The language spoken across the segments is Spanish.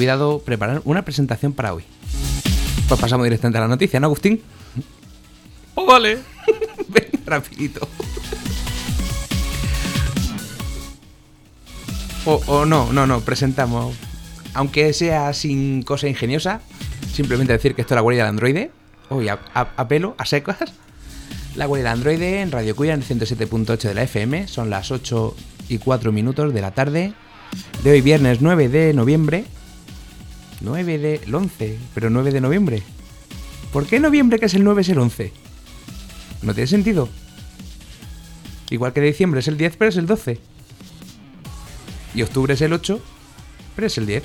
Olvidado preparar una presentación para hoy. Pues pasamos directamente a la noticia, ¿no, Agustín? ¡Oh, vale! Ven, rapidito. O, o no, no, no, presentamos. Aunque sea sin cosa ingeniosa, simplemente decir que esto es la guardia del androide. Hoy a, a- a pelo, a secas. La guardia del androide en Radio Cuya en el 107.8 de la FM. Son las 8 y 4 minutos de la tarde de hoy, viernes 9 de noviembre. 9 de. el 11, pero 9 de noviembre. ¿Por qué noviembre que es el 9 es el 11? No tiene sentido. Igual que diciembre es el 10, pero es el 12. Y octubre es el 8, pero es el 10.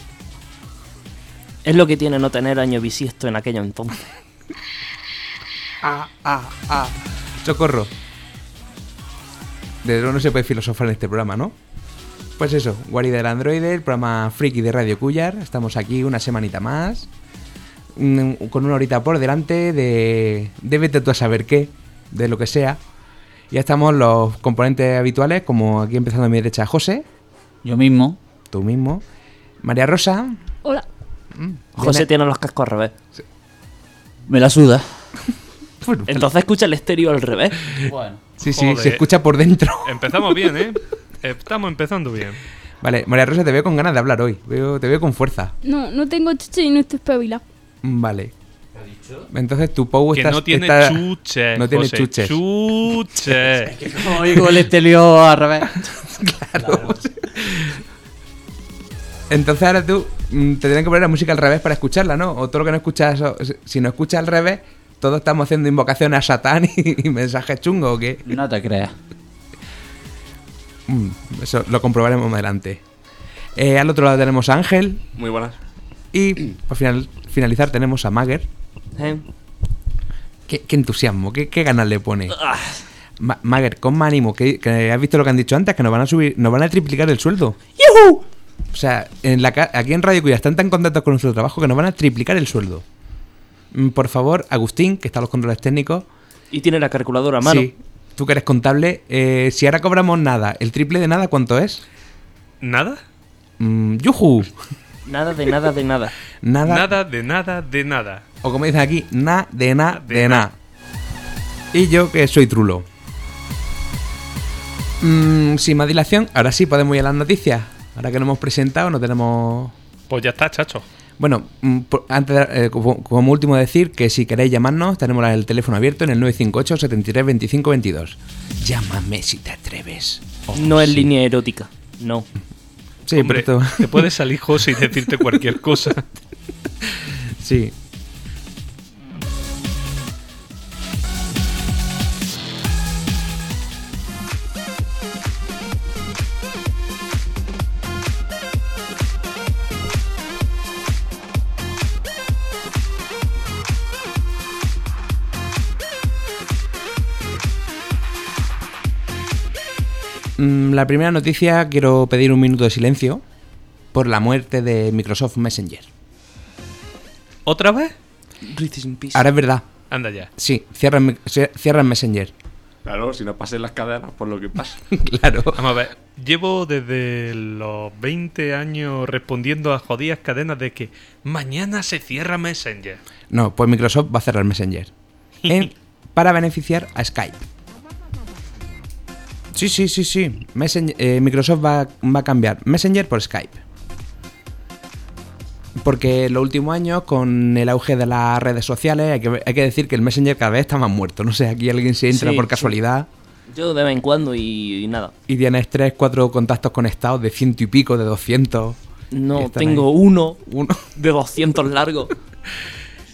Es lo que tiene no tener año bisiesto en aquello entonces. Ah, ah, ah. Socorro. De luego no se puede filosofar en este programa, ¿no? Pues eso, Guarida del Androide, el programa friki de Radio Cuyar. Estamos aquí una semanita más. mm, Con una horita por delante de. de vete tú a saber qué, de lo que sea. Ya estamos los componentes habituales, como aquí empezando a mi derecha José, Yo mismo. tú mismo, María Rosa. Hola. José Diana- tiene los cascos al revés. Me la suda. Entonces escucha el estéreo al revés. Bueno. sí, sí, Joder. se escucha por dentro. Empezamos bien, ¿eh? Estamos empezando bien. Vale, María Rosa, te veo con ganas de hablar hoy. Veo, te veo con fuerza. No, no tengo chuche y no estoy espabilado. Mm, Vale. Entonces tu Pou Que está- no tiene está- chuches. no tiene José, chuches. Chuches. Oigo el estelio al revés. Entonces ahora tú mm, te tienen que poner la música al revés para escucharla, ¿no? O todo lo que no escuchas, si no escuchas al revés, todos estamos haciendo invocaciones a Satán y, y mensajes chungos, ¿o qué? No te creas. Mm, eso lo comprobaremos más adelante. Eh, al otro lado tenemos a Ángel Muy buenas. y para final- finalizar tenemos a Mager. ¿Eh? ¿Qué, qué entusiasmo, qué, qué ganas le pone. Ah, Ma- Mager, con más ánimo, que, que has visto lo que han dicho antes, que nos van a subir, nos van a triplicar el sueldo. O sea, en la, ca- aquí en Radio Cuya están tan contentos con nuestro trabajo que nos van a triplicar el sueldo. Mm, Por favor, Agustín, que está a los controles técnicos. Y tiene la calculadora a mano. Sí, tú que eres contable, eh, si ahora cobramos nada, el triple de nada, ¿cuánto es? ¿Nada? Mm, ¡Yujú! Nada de nada de nada. Nada, Nada de nada de nada. O como dicen aquí, na de na De de na. na. Y yo que soy trulo. Mm, sin más dilación, ahora sí podemos ir a las noticias. Ahora que no hemos presentado, no tenemos Pues ya está, chacho. Bueno, mm, por- antes, de- eh, como, como último decir que si queréis llamarnos, tenemos el teléfono abierto en el 958 73 25 22. Llámame si te atreves. Oh, no es sí. línea erótica. No. Sí, Hombre, pero te puede salir José y decirte cualquier cosa. sí. La primera noticia quiero pedir un minuto de silencio por la muerte de Microsoft Messenger. ¿Otra vez? Ahora es verdad. Anda ya. Sí, cierran, mi- cie- cierran Messenger. Claro, si no pasen las cadenas por lo que pasa. claro. Vamos a ver, llevo desde los 20 años respondiendo a jodidas cadenas de que mañana se cierra Messenger. No, pues Microsoft va a cerrar Messenger. En- para beneficiar a Skype. Sí, sí, sí, sí. Messen- eh, Microsoft va, va a cambiar Messenger por Skype. Porque los últimos años, con el auge de las redes sociales, hay que, hay que decir que el Messenger cada vez está más muerto. No sé, aquí alguien se entra Sí, por casualidad. Yo de vez en cuando y, y nada. Y tienes tres, cuatro contactos conectados de ciento y pico, de 200. Y No, tengo ahí. uno Uno. de 200 largos.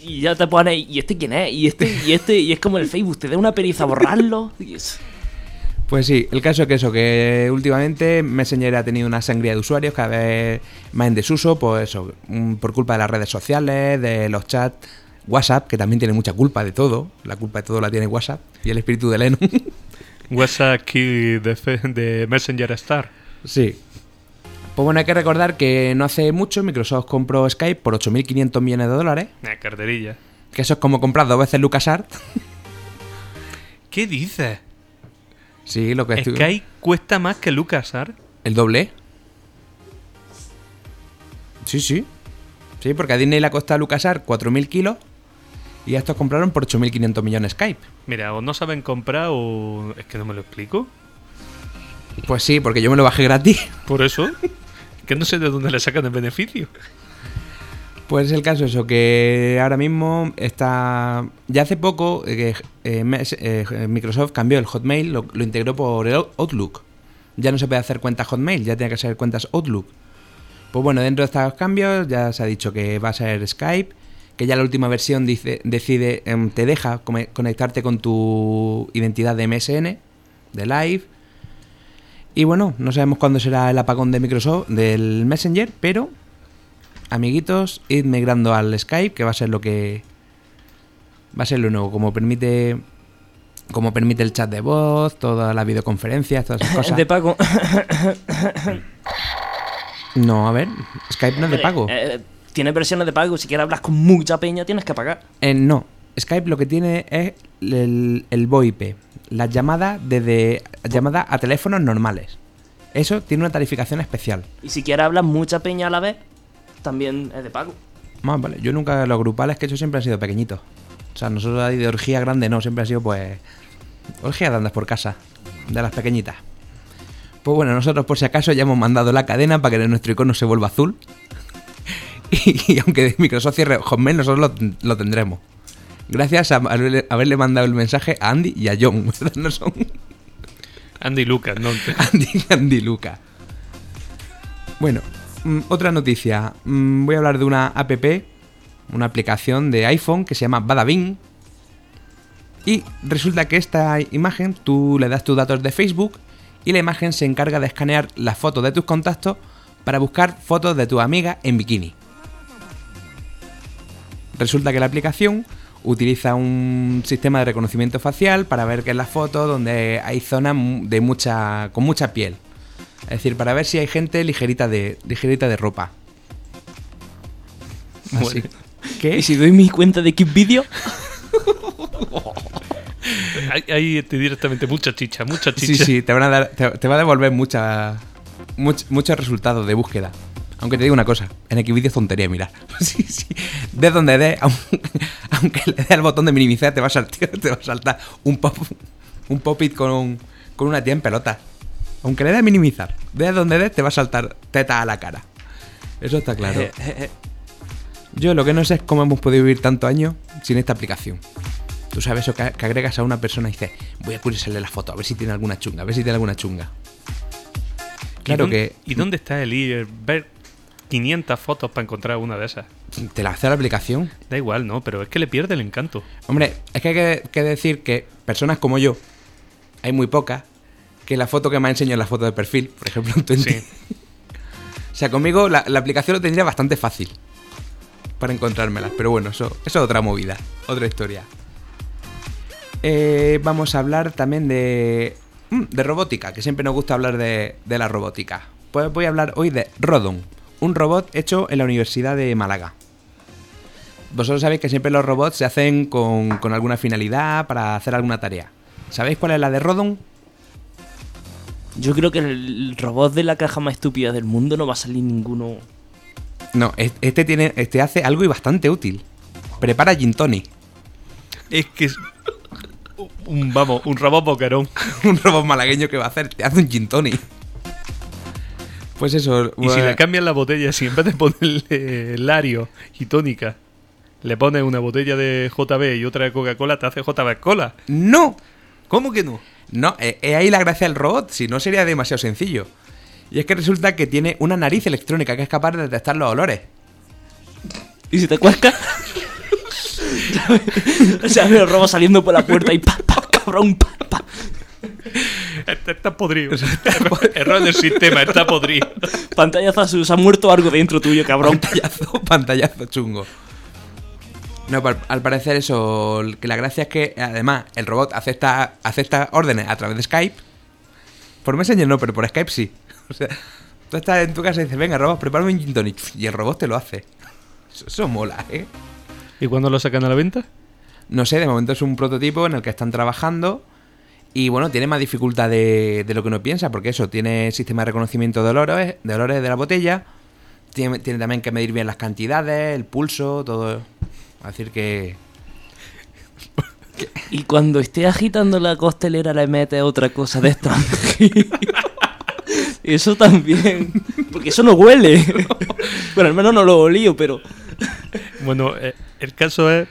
Y ya te pones, ¿y este quién es? Y este, y este, y es como el Facebook, te da una periza borrarlo. Y es- Pues sí, el caso es que eso, que últimamente Messenger ha tenido una sangría de usuarios cada vez más en desuso, pues eso, mm, por culpa de las redes sociales, de los chats, WhatsApp, que también tiene mucha culpa de todo, la culpa de todo la tiene WhatsApp, y el espíritu de Lennon. WhatsApp key de, Messenger Star. sí. Pues bueno, hay que recordar que no hace mucho Microsoft compró Skype por 8.500 millones de dólares, Una carterilla. que eso es como comprar dos veces LucasArts. ¿Qué dices? Sí, lo que estoy- Sky cuesta más que LucasArts. ¿El doble? Sí, sí. Sí, porque a Disney le ha costado a LucasArts 4.000 kilos y a estos compraron por 8.500 millones Skype. Mira, o no saben comprar o... Es que no me lo explico. Pues sí, porque yo me lo bajé gratis. Por eso. que no sé de dónde le sacan el beneficio. Pues el caso es eso, que ahora mismo está... Ya hace poco eh, eh, eh, Microsoft cambió el Hotmail, lo, lo integró por el Outlook. Ya no se puede hacer cuentas Hotmail, ya tiene que ser cuentas Outlook. Pues bueno, dentro de estos cambios ya se ha dicho que va a ser Skype, que ya la última versión dice, decide, em, te deja conectarte con tu identidad de MSN, de Live. Y bueno, no sabemos cuándo será el apagón de Microsoft, del Messenger, pero amiguitos, id migrando al Skype, que va a ser lo que va a ser lo nuevo, como permite como permite el chat de voz, todas las videoconferencias, todas esas cosas. de pago. No, a ver, Skype no es de pago. Eh, tiene versiones de pago. Si quieres hablar con mucha peña, tienes que pagar. Eh, no, Skype lo que tiene es el, el VoIP, las llamadas desde llamadas a teléfonos normales. Eso tiene una tarificación especial. Y si quieres hablar mucha peña a la vez, también es de pago. Más vale, yo nunca los grupales que he hecho siempre han sido pequeñitos. O sea, nosotros de orgía grande no, siempre ha sido pues orgía de andas por casa, de las pequeñitas. Pues bueno, nosotros por si acaso ya hemos mandado la cadena para que nuestro icono se vuelva azul. Y, aunque Microsoft cierre Hotmail, nosotros lo, lo tendremos. Gracias a haberle, haberle mandado el mensaje a Andy y a John. ¿verdad? No son Andy Lucas, no. Andy y Andy Luca. Bueno, otra noticia. Mm, voy a hablar de una app, una aplicación de iPhone que se llama Badabing. Y resulta que esta imagen tú le das tus datos de Facebook y la imagen se encarga de escanear las fotos de tus contactos para buscar fotos de tu amiga en bikini. Resulta que la aplicación utiliza un sistema de reconocimiento facial para ver que en las fotos donde hay zonas de mucha con mucha piel. Es decir, para ver si hay gente ligerita de ligerita de ropa. Así. Bueno. ¿Qué? Y si doy mi cuenta de Keep Video, Hay, hay directamente mucha chicha, mucha Sí, chicha. sí, te, van a dar, te, te va a devolver mucha, much- muchos resultados de búsqueda. Aunque te digo una cosa, en Xvideo es tontería mirar. Sí, sí. De donde des, aunque, aunque le des al botón de minimizar, te va a saltar, te va a saltar un pop un pop-it con, un- con una tía en pelota. Aunque le des a minimizar, de donde des, te va a saltar teta a la cara. Eso está claro. Yo lo que no sé es cómo hemos podido vivir tantos años sin esta aplicación. Tú sabes eso que, agregas a una persona y dices, voy a curiosearle la foto, a ver si tiene alguna chunga, a ver si tiene alguna chunga. ¿Y Claro que ¿Y dónde está el ir? Ver 500 fotos para encontrar una de esas. te la hace la aplicación. Da igual, ¿no? Pero es que le pierde el encanto. Hombre, es que hay que, que decir que personas como yo, hay muy pocas, que la foto que me ha enseñado es la foto de perfil, por ejemplo. Sí. O sea, conmigo la, la aplicación lo tendría bastante fácil para encontrármelas. Pero bueno, eso, eso es otra movida, otra historia. Eh, vamos a hablar también de, mm, de robótica, que siempre nos gusta hablar de, de la robótica. Pues voy a hablar hoy de Rodon, un robot hecho en la Universidad de Málaga. Vosotros sabéis que siempre los robots se hacen con, con alguna finalidad para hacer alguna tarea. ¿Sabéis cuál es la de Rodon? Yo creo que el robot de la caja más estúpida del mundo no va a salir ninguno. No, es- este tiene, este hace algo y bastante útil. Prepara gin tonic. Es que es un, vamos, un robot boquerón. un robot malagueño que va a hacer, te hace un gin tonic. Pues eso. Y si le cambian la botella, si en vez de ponerle Lario y tónica, le pones una botella de JB y otra de Coca-Cola, te hace JB Cola. No, ¿Cómo que no? No, eh, es ahí la gracia del robot, si no sería demasiado sencillo. Y es que resulta que tiene una nariz electrónica que es capaz de detectar los olores. ¿Y si te cuesca? o sea, me lo robo saliendo por la puerta y pa, pa, cabrón, pa, pa. Este está podrido. Error del sistema, está podrido. Pantallazo azul, se ha muerto algo dentro tuyo, cabrón. Pantallazo, pantallazo chungo. No, al, parecer eso, que la gracia es que además el robot acepta, acepta órdenes a través de Skype. Por Messenger no, pero por Skype sí. O sea, tú estás en tu casa y dices, venga, robot, prepárame un gin tonic. Y el robot te lo hace. Eso, eso mola, ¿eh? ¿Y cuándo lo sacan a la venta? No sé, de momento es un prototipo en el que están trabajando. Y bueno, tiene más dificultad de, de lo que uno piensa, porque eso, tiene sistema de reconocimiento de olores, de olores de la botella. Tiene, tiene también que medir bien las cantidades, el pulso, todo. Es decir que. Y cuando esté agitando la costelera le mete otra cosa de esto. eso también. Porque eso no huele. bueno, al menos no lo olío, pero. Bueno, eh, el caso es.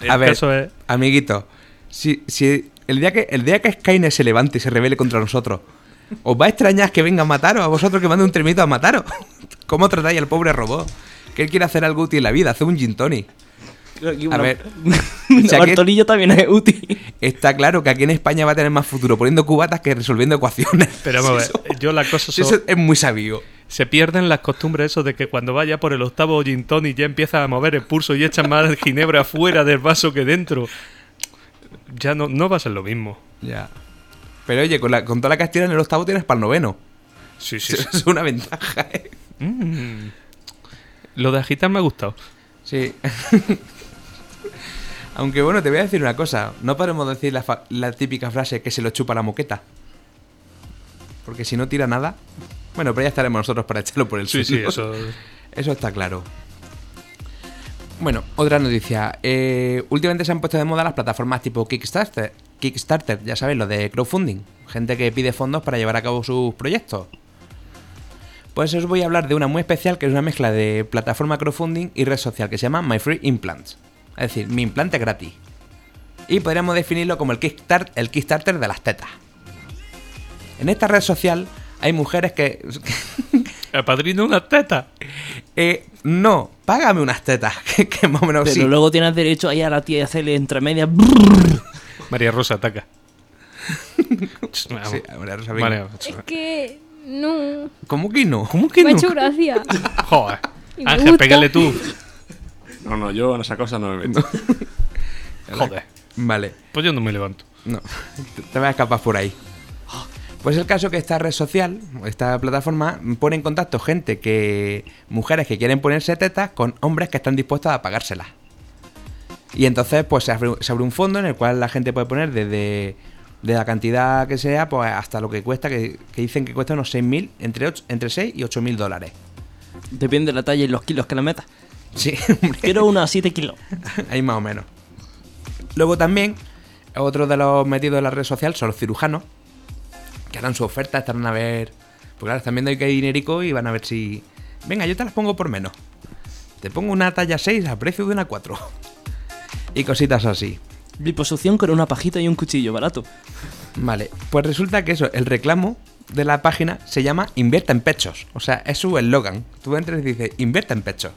El A ver. caso es. Amiguito, si, si el, día que, el día que Skynet se levante y se revele contra nosotros, ¿os va a extrañar que venga a mataros? A vosotros que mande un tremito a mataros. ¿Cómo tratáis al pobre robot? Que él quiere hacer algo útil en la vida, hacer un gin tonic. A ver, tornillo también es útil. Está claro que aquí en España va a tener más futuro poniendo cubatas que resolviendo ecuaciones. Pero vamos a ver, yo la cosa son- eso es muy sabio. Se pierden las costumbres eso de que cuando vaya por el octavo gin tonic ya empieza a mover el pulso y echa más ginebra fuera del vaso que dentro. Ya no, no va a ser lo mismo. Ya. Pero oye, con, la, con toda la castilla en el octavo tienes para el noveno. Sí, sí, Eso sí. es una ventaja, ¿eh? Mm. Lo de agitar me ha gustado. Sí. Aunque bueno, te voy a decir una cosa. No podemos decir la, fa- la típica frase que se lo chupa la moqueta. Porque si no tira nada. Bueno, pero ya estaremos nosotros para echarlo por el Sí, sí, suelo. eso. Eso está claro. Bueno, otra noticia. Eh, últimamente se han puesto de moda las plataformas tipo Kickstarter. Kickstarter, ya sabéis, lo de crowdfunding. Gente que pide fondos para llevar a cabo sus proyectos. Pues os voy a hablar de una muy especial que es una mezcla de plataforma crowdfunding y red social que se llama My Free Implants. Es decir, mi implante gratis. Y podríamos definirlo como el Kickstarter, el Kickstarter de las tetas. En esta red social hay mujeres que, Apadrino una teta. Eh, no, págame unas tetas, que, que más o menos Pero sí. luego tienes derecho ahí a la tía y hacerle entre medias. María Rosa ataca. Sí, María Rosa, Es que no. ¿Cómo que no? ¿Cómo que Me ha no? hecho gracia. Joder. Me Ángel, pégale tú. No, no, yo en esa cosa no me meto. Joder. Vale, Pues yo no me levanto. no, te- te vas a escapar por ahí. Pues el caso que esta red social, esta plataforma, pone en contacto gente que. mujeres que quieren ponerse tetas con hombres que están dispuestos a pagárselas. Y entonces, pues se abre, se abre un fondo en el cual la gente puede poner desde. de la cantidad que sea, pues hasta lo que cuesta, que, que dicen que cuesta unos 6.000, entre, ocho- entre 6 y 8.000 dólares. Depende de la talla y los kilos que le metas. Sí. Quiero unas 7 kilos. Ahí más o menos. Luego también, otro de los metidos en la red social son los cirujanos, que harán su oferta, estarán a ver. Pues claro, están viendo que hay dinerico y van a ver si. Venga, yo te las pongo por menos. Te pongo una talla 6 a precio de una 4. Y cositas así. Liposucción con una pajita y un cuchillo barato. Vale, pues resulta que eso, el reclamo de la página se llama Invierta en pechos. O sea, es su eslogan. Tú entras y dices, invierta en pechos.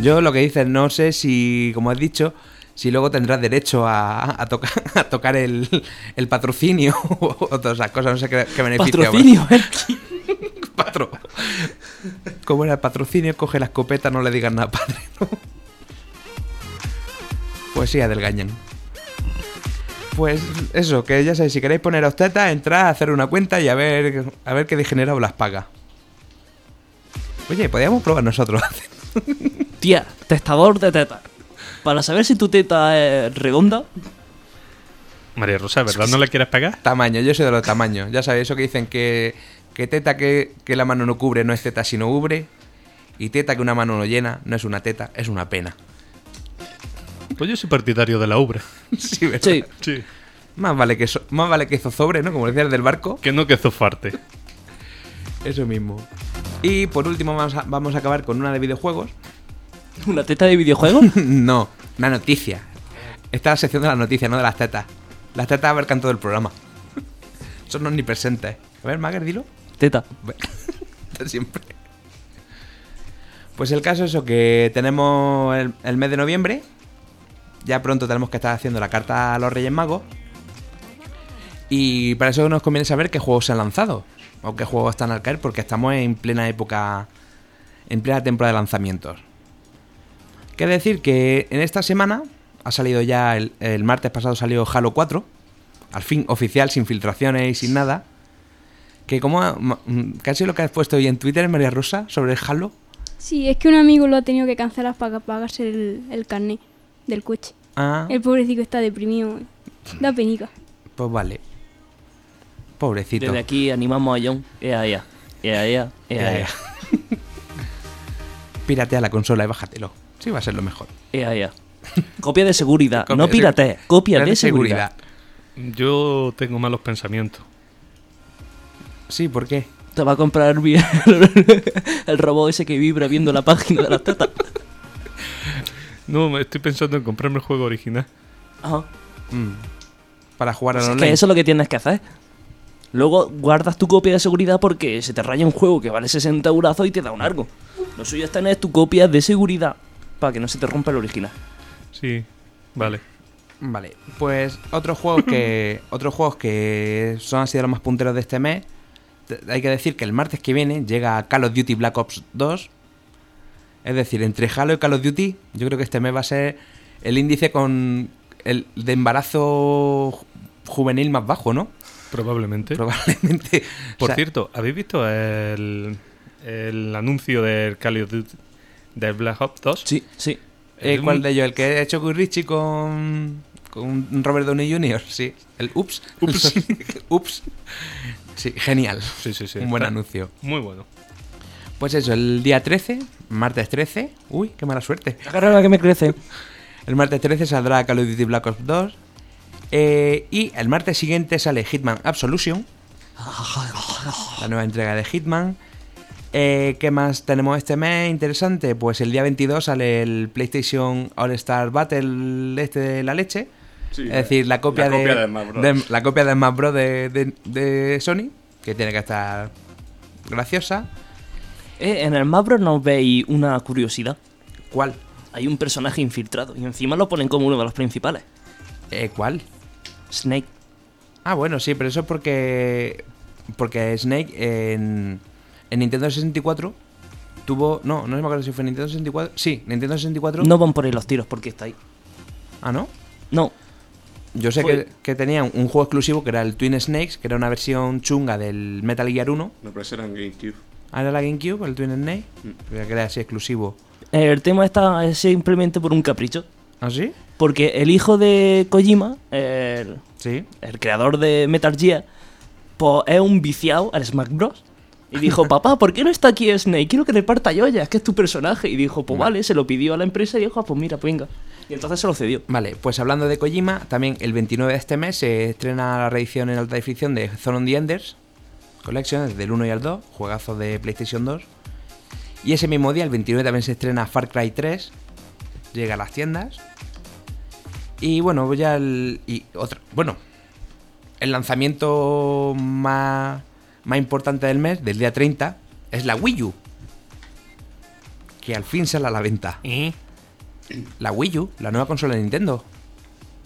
Yo lo que dices, no sé si, como has dicho, si luego tendrás derecho a, a tocar, a tocar el, el patrocinio o todas esas cosas. No sé qué, qué beneficio. Patrocinio, ¿eh? Patro. Como era el patrocinio, coge la escopeta, no le digas nada, padre. ¿no? Pues sí, adelgañan. Pues eso, que ya sabéis, si queréis poneros tetas, entrad a hacer una cuenta y a ver, a ver qué degenerado las paga. Oye, podríamos probar nosotros. Tía, testador de teta. Para saber si tu teta es redonda, María Rosa, ¿verdad no le quieres pegar? Tamaño, yo soy de los tamaños. Ya sabéis, eso que dicen que, que teta que, que la mano no cubre no es teta sino ubre. Y teta que una mano no llena no es una teta, es una pena. Pues yo soy partidario de la ubre. Sí, ¿verdad? sí. Sí. Más vale que so- más vale que zozobre, ¿no? Como decías del barco. Que no que zofarte. Eso mismo. Y por último vamos a, vamos a acabar con una de videojuegos. ¿Una teta de videojuego? no, una noticia. Esta es la sección de las noticias, no de las tetas. Las tetas abarcan todo el programa. Son omnipresentes. A ver, Mager, dilo. Teta. Siempre. Pues el caso es eso, que tenemos el, el mes de noviembre. Ya pronto tenemos que estar haciendo la carta a los Reyes Magos. Y para eso nos conviene saber qué juegos se han lanzado. O qué juegos están al caer, porque estamos en plena época. En plena temporada de lanzamientos. Quiere decir que en esta semana ha salido ya, el, el martes pasado salió Halo 4. Al fin, oficial, sin filtraciones y sin nada. Que como ma- mm, casi lo que has puesto hoy en Twitter, María Rosa, sobre el Halo. Sí, es que un amigo lo ha tenido que cancelar para pagarse el, el carnet del coche. Ah, El pobrecito está deprimido. Da penica. pues vale. Pobrecito. Desde aquí animamos a John. Ea, ea. Ea, ea. Ea, ea. Piratea la consola y bájatelo. Sí, va a ser lo mejor. Ea, ea. Copia de seguridad. Copia no de- pirate. Copia de seguridad. Yo tengo malos pensamientos. Sí, ¿por qué? Te va a comprar bien el robot ese que vibra viendo la página de las tetas. No, me estoy pensando en comprarme el juego original. Ajá. Mm. Para jugar Pues al es online. que eso es lo que tienes que hacer. Luego guardas tu copia de seguridad porque se te raya un juego que vale 60 eurazos y te da un argo. Lo suyo es tener tu copia de seguridad para que no se te rompa el original. Sí, vale. Vale, pues otros juegos que otros juegos que son así de los más punteros de este mes. Hay que decir que el martes que viene llega Call of Duty Black Ops 2. Es decir, entre Halo y Call of Duty, yo creo que este mes va a ser el índice con el de embarazo ju- juvenil más bajo, ¿no? Probablemente. Probablemente. Por O sea, cierto, ¿habéis visto el, el anuncio del Call of Duty del Black Ops 2? Sí, sí. eh, Es ¿Cuál un- de ellos? ¿El que ha hecho con Richie con, con Robert Downey Jr.? Sí. El Ups. Ups. Ups. Sí, genial. Sí, sí, sí. Un buen Está anuncio. Muy bueno. Pues eso, el día 13, martes 13. Uy, qué mala suerte. Agarra que me crece. El martes 13 saldrá Call of Duty Black Ops 2. Eh, y el martes siguiente sale Hitman Absolution. La nueva entrega de Hitman. Eh, ¿Qué más tenemos este mes interesante? Pues el día 22 sale el PlayStation All Star Battle este de la leche. Sí, es decir, la copia, la de, copia de Smash Bros. de- la copia de Smash Bros. de, de- de Sony, que tiene que estar graciosa. Eh, en el Mapro nos veis una curiosidad. ¿Cuál? Hay un personaje infiltrado y encima lo ponen como uno de los principales. Eh, ¿Cuál? Snake. Ah, bueno, sí, pero eso es porque. Porque Snake en, en Nintendo 64 tuvo. No, no me acuerdo si fue Nintendo 64. Sí, Nintendo 64. No van por ahí los tiros porque está ahí. Ah, ¿no? No. Yo sé que, que tenían un juego exclusivo que era el Twin Snakes, que era una versión chunga del Metal Gear 1. No, pero ese era en GameCube. Ah, era la GameCube, el Twin Snake. Mm. Que era así exclusivo. El tema está es simplemente por un capricho. ¿Ah, sí? Porque el hijo de Kojima, el, Sí. el creador de Metal Gear, pues es un viciado al Smash Bros. Y dijo, papá, ¿por qué no está aquí Snake? Quiero que reparta joyas, que es tu personaje. Y dijo, pues vale, se lo pidió a la empresa y dijo, "Ah, pues mira, pues venga. Y entonces se lo cedió. Vale, pues hablando de Kojima, también el 29 de este mes se estrena la reedición en alta definición de Zone on the Enders Collection, desde el 1 y al 2, juegazo de PlayStation 2. Y ese mismo día, el 29, también se estrena Far Cry 3, llega a las tiendas. Y bueno, ya el. Y otro. Bueno, el lanzamiento más, más importante del mes, del día 30, es la Wii U. Que al fin sale a la venta. ¿Y? La Wii U, la nueva consola de Nintendo.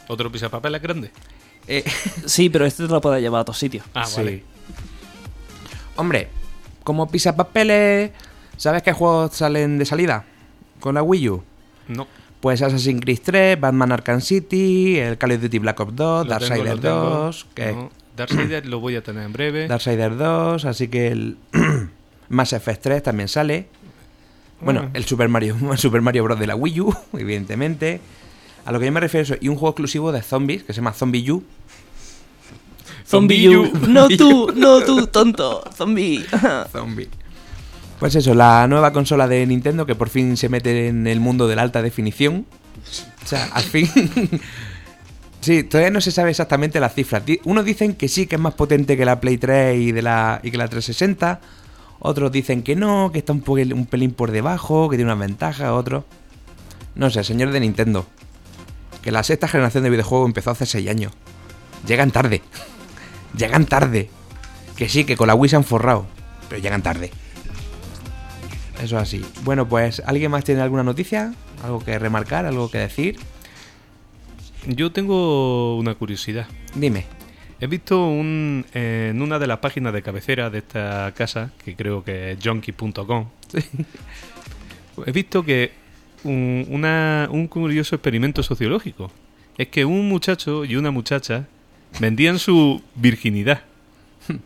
¿Otro pisapapeles grande? Eh, Sí, pero este te lo puedes llevar a todos sitios. Ah, sí. vale. Hombre, como pisapapeles, ¿sabes qué juegos salen de salida con la Wii U? No. Pues Assassin's Creed 3, Batman Arkham City, el Call of Duty Black Ops 2, Lo tengo, Darksiders lo tengo. 2, que No, Darksiders lo voy a tener en breve. Darksiders 2, así que el Mass Effect 3 también sale. Bueno, el Super Mario, Super Mario Bros. de la Wii U, evidentemente. A lo que yo me refiero es eso, y un juego exclusivo de zombies que se llama Zombie U. Zombie U. No tú, no tú, tonto. Zombie. Zombie. Pues eso, la nueva consola de Nintendo que por fin se mete en el mundo de la alta definición. O sea, al fin. sí, todavía no se sabe exactamente las cifras. Unos dicen que sí, que es más potente que la Play 3 y, de la, y que la 360. Otros dicen que no, que está un, pelín por debajo, que tiene una ventaja. Otros. No sé, señor de Nintendo. Que la sexta generación de videojuegos empezó hace 6 años. Llegan tarde. Llegan tarde. Que sí, que con la Wii se han forrado. Pero llegan tarde. Eso así. Bueno, pues, ¿alguien más tiene alguna noticia? ¿Algo que remarcar? ¿Algo que decir? Yo tengo una curiosidad. Dime. He visto un, en una de las páginas de cabecera de esta casa, que creo que es junkie.com, he visto que un, una- un curioso experimento sociológico es que un muchacho y una muchacha vendían su virginidad.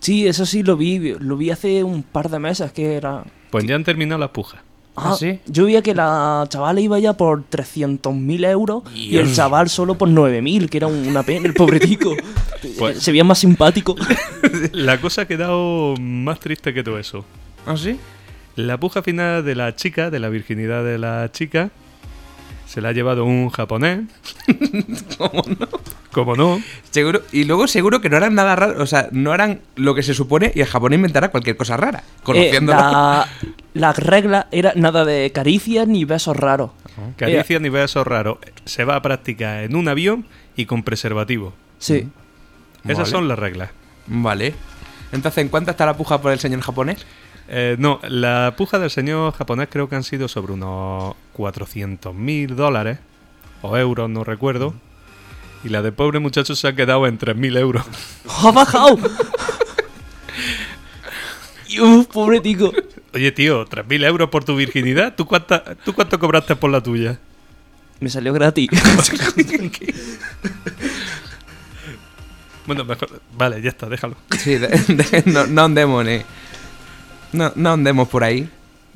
Sí, eso sí lo vi. Lo vi hace un par de meses que era. Pues ya han terminado las pujas. ¿Ah, sí? Yo veía que la chavala iba ya por 300.000 euros y el chaval solo por 9.000, que era un- una pena, el pobretico. Pues- Se veía más simpático. La cosa ha quedado más triste que todo eso. ¿Ah, sí? La puja final de la chica, de la virginidad de la chica, se la ha llevado un japonés. ¿Cómo no? Como no. Seguro, y luego seguro que no harán nada raro, o sea, no harán lo que se supone y el japonés inventará cualquier cosa rara, Eh, conociéndolo. la, la regla era nada de caricias ni besos raros. Caricia ni besos raros. Se va a practicar en un avión y con preservativo. Sí. Esas Vale. son las reglas. Vale. Entonces, ¿en cuánto está la puja por el señor japonés? Eh, no, la puja del señor japonés creo que han sido sobre unos 400 mil dólares o euros, no recuerdo. Y la de pobre muchacho se ha quedado en 3.000 euros. ¡Ha bajado! uf, pobretico. Oye, tío, 3.000 euros por tu virginidad. ¿Tú, cuánta, ¿Tú cuánto cobraste por la tuya? Me salió gratis. Bueno, mejor. Vale, ya está, déjalo. Sí, de- de- no, no andemos, eh. No, no andemos por ahí.